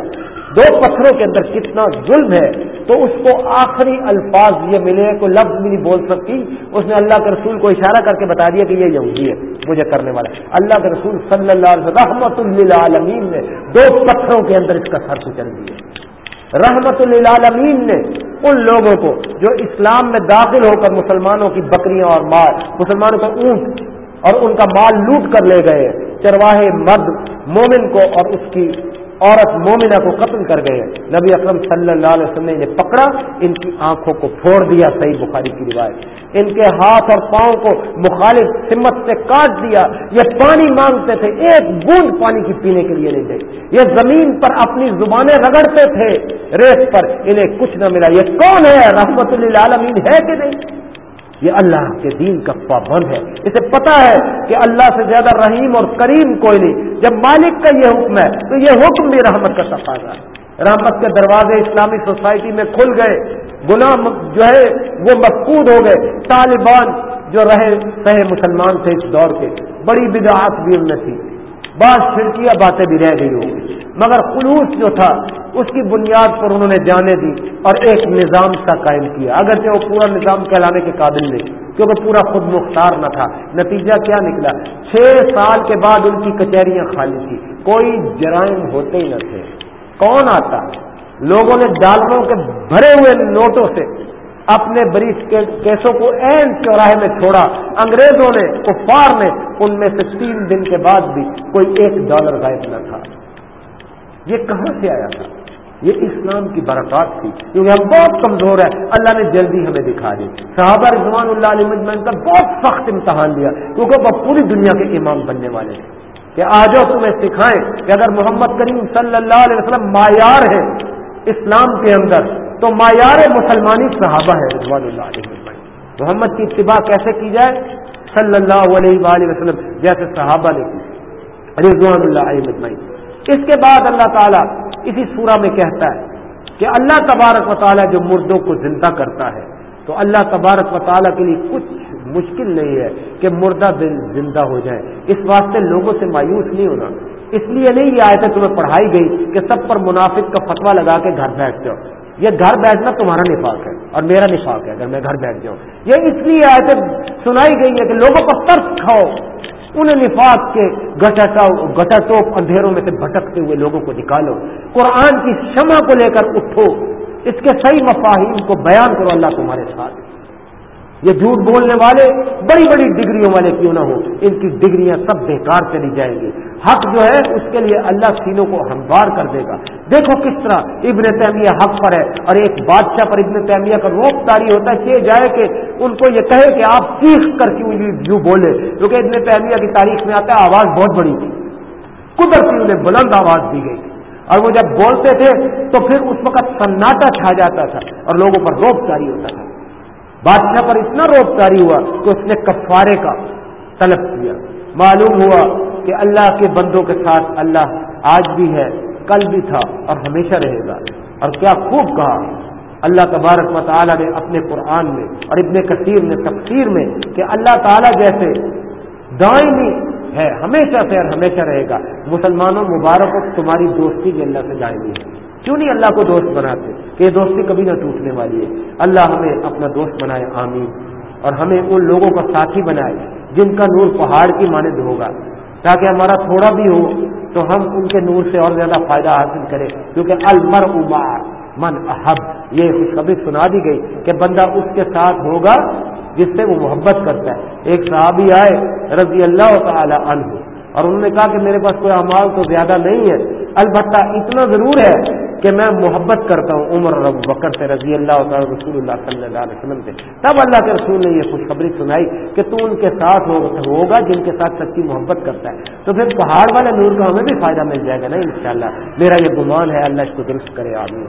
دو پتھروں کے اندر کتنا ظلم ہے، تو اس کو آخری الفاظ یہ ملے، کوئی لفظ بھی نہیں بول سکتی۔ اس نے اللہ کے رسول کو اشارہ کر کے بتا دیا کہ یہ یہودی ہے، مجھے کرنے والا اللہ کے رسول صلی اللہ علیہ وسلم رحمت للعالمین نے دو پتھروں کے اندر اس کا سر کچل دیا۔ رحمت للعالمین نے ان لوگوں کو جو اسلام میں داخل ہو کر مسلمانوں کی بکریاں اور مال، مسلمانوں کا اونٹ اور ان کا مال لوٹ کر لے گئے، چرواہے مرد، مومن کو اور اس کی عورت مومنہ کو قتل کر گئے۔ نبی اکرم صلی اللہ علیہ وسلم نے پکڑا، ان کی آنکھوں کو پھوڑ دیا، صحیح بخاری کی روایت۔ ان کے ہاتھ اور پاؤں کو مخالف سمت سے کاٹ دیا۔ یہ پانی مانگتے تھے، ایک بوند پانی کی پینے کے لیے نہیں دے یہ زمین پر اپنی زبانیں رگڑتے تھے ریت پر۔ انہیں کچھ نہ ملا۔ یہ کون ہے؟ رحمت اللہ عالمین ہے کہ نہیں؟ یہ اللہ کے دین کا پابند ہے۔ اسے پتا ہے کہ اللہ سے زیادہ رحیم اور کریم کوئی نہیں۔ جب مالک کا یہ حکم ہے، تو یہ حکم بھی رحمت کا تقاضا ہے۔ رحمت کے دروازے اسلامی سوسائٹی میں کھل گئے۔ گناہ جو ہے، وہ مفقود ہو گئے۔ طالبان جو رہے سہے مسلمان تھے اس دور کے۔ بڑی بدعات بھی ان میں تھی۔ بعض فرقیہ باتیں بھی رہ گئی ہوگی مگر خلوص جو تھا، اس کی بنیاد پر انہوں نے جانے دی اور ایک نظام سا قائم کیا۔ اگرچہ وہ پورا نظام کہلانے کے قابل نہیں، کیونکہ پورا خود مختار نہ تھا۔ نتیجہ کیا نکلا؟ چھ سال کے بعد ان کی کچہریاں خالی تھی کوئی جرائم ہوتے ہی نہ تھے۔ کون آتا؟ لوگوں نے ڈالروں کے بھرے ہوئے نوٹوں سے اپنے بریف کیسوں کو این چوراہے میں چھوڑا۔ انگریزوں نے، کفار نے، ان میں سے تین دن کے بعد بھی کوئی ایک ڈالر غائب نہ تھا۔ یہ کہاں سے آیا تھا؟ یہ اسلام کی برکات تھی۔ کیونکہ ہم بہت کمزور ہیں۔ اللہ نے جلدی ہمیں دکھا دی۔ صحابہ رضوان اللہ علیہ مجمعین کا بہت سخت امتحان لیا کیونکہ وہ پوری دنیا کے امام بننے والے تھے۔ کہ آج تمہیں سکھائیں کہ اگر محمد کریم صلی اللہ علیہ وسلم معیار ہے اسلام کے اندر، تو معیار مسلمانی صحابہ ہے رضوان اللہ علیہ محمد کی اتباع کیسے کی جائے؟ صلی اللہ علیہ وآلہ وسلم جیسے صحابہ نے کی۔ رضوان اللہ علیہ مجمعین۔ اس کے بعد اللہ تعالیٰ اسی سورہ میں کہتا ہے کہ اللہ تبارک و تعالیٰ جو مردوں کو زندہ کرتا ہے، تو اللہ تبارک و تعالیٰ کے لیے کچھ مشکل نہیں ہے کہ مردہ دل زندہ ہو جائے۔ اس واسطے لوگوں سے مایوس نہیں ہونا۔ اس لیے نہیں یہ آیتیں تمہیں پڑھائی گئی کہ سب پر منافق کا فتوا لگا کے گھر بیٹھ جاؤ۔ یہ گھر بیٹھنا تمہارا نفاق ہے اور میرا نفاق ہے اگر میں گھر بیٹھ جاؤں۔ یہ اس لیے آیتیں سنائی گئی ہے کہ لوگوں پر ترس کھاؤ۔ ان نفاق کے گٹا ٹوپ اندھیروں میں سے بھٹکتے ہوئے لوگوں کو نکالو۔ قرآن کی شمع کو لے کر اٹھو۔ اس کے صحیح مفاہیم کو بیان کرو اللہ تمہارے ساتھ۔ یہ جھوٹ بولنے والے بڑی بڑی ڈگریوں والے کیوں نہ ہو ان کی ڈگریاں سب بیکار چلی جائیں گی۔ حق جو ہے، اس کے لیے اللہ سینوں کو ہموار کر دے گا۔ دیکھو کس طرح ابن تیمیہ حق پر ہے اور ایک بادشاہ پر ابن تیمیہ کا روپ تاری ہوتا ہے۔ کہ جائے کہ ان کو یہ کہے کہ آپ سیکھ کر کیوں یوں بولے؟ کیونکہ ابن تیمیہ کی تاریخ میں آتا ہے، آواز بہت بڑی تھی۔ قدرتی انہیں بلند آواز دی گئی۔ اور وہ جب بولتے تھے تو پھر اس وقت سناٹا چھا جاتا تھا اور لوگوں پر روپ تاری ہوتا تھا۔ بادشاہ پر اتنا روپ تاری ہوا کہ اس نے کفارے کا طلب کیا۔ معلوم ہوا کہ اللہ کے بندوں کے ساتھ اللہ آج بھی ہے، کل بھی تھا اور ہمیشہ رہے گا۔ اور کیا خوب کہا۔ اللہ تبارک و تعالیٰ نے اپنے قرآن میں اور ابن کثیر نے تفسیر میں کہ اللہ تعالیٰ جیسے دائمی ہے، ہمیشہ سے اور ہمیشہ رہے گا۔ مسلمانوں مبارک تمہاری دوستی بھی اللہ سے دائمی ہے۔ کیوں نہیں اللہ کو دوست بناتے؟ کہ یہ دوستی کبھی نہ ٹوٹنے والی ہے۔ اللہ ہمیں اپنا دوست بنائے، آمین۔ اور ہمیں ان لوگوں کا ساتھی بنائے، جن کا نور پہاڑ کی مانند ہوگا۔ تاکہ ہمارا تھوڑا بھی ہو تو ہم ان کے نور سے اور زیادہ فائدہ حاصل کریں۔ کیونکہ المر عمار من احب۔ یہ خوشخبری سنا دی گئی کہ بندہ اس کے ساتھ ہوگا جس سے وہ محبت کرتا ہے۔ ایک صحابی آئے رضی اللہ تعالی عنہ۔ اور انہوں نے کہا کہ میرے پاس کوئی امال تو زیادہ نہیں ہے۔ البتہ اتنا ضرور ہے کہ میں محبت کرتا ہوں عمر رب بکر سے رضی اللہ تعالی رسول اللہ صلی اللہ علیہ وسلم سے۔ تب اللہ کے رسول نے یہ خوشخبری سنائی کہ تو ان کے ساتھ ہوگا جن کے ساتھ سچی محبت کرتا ہے۔ تو پھر پہاڑ والے نور کا ہمیں بھی فائدہ مل جائے گا نا انشاءاللہ۔ میرا یہ گمان ہے، اللہ اس کو درست کرے آدمی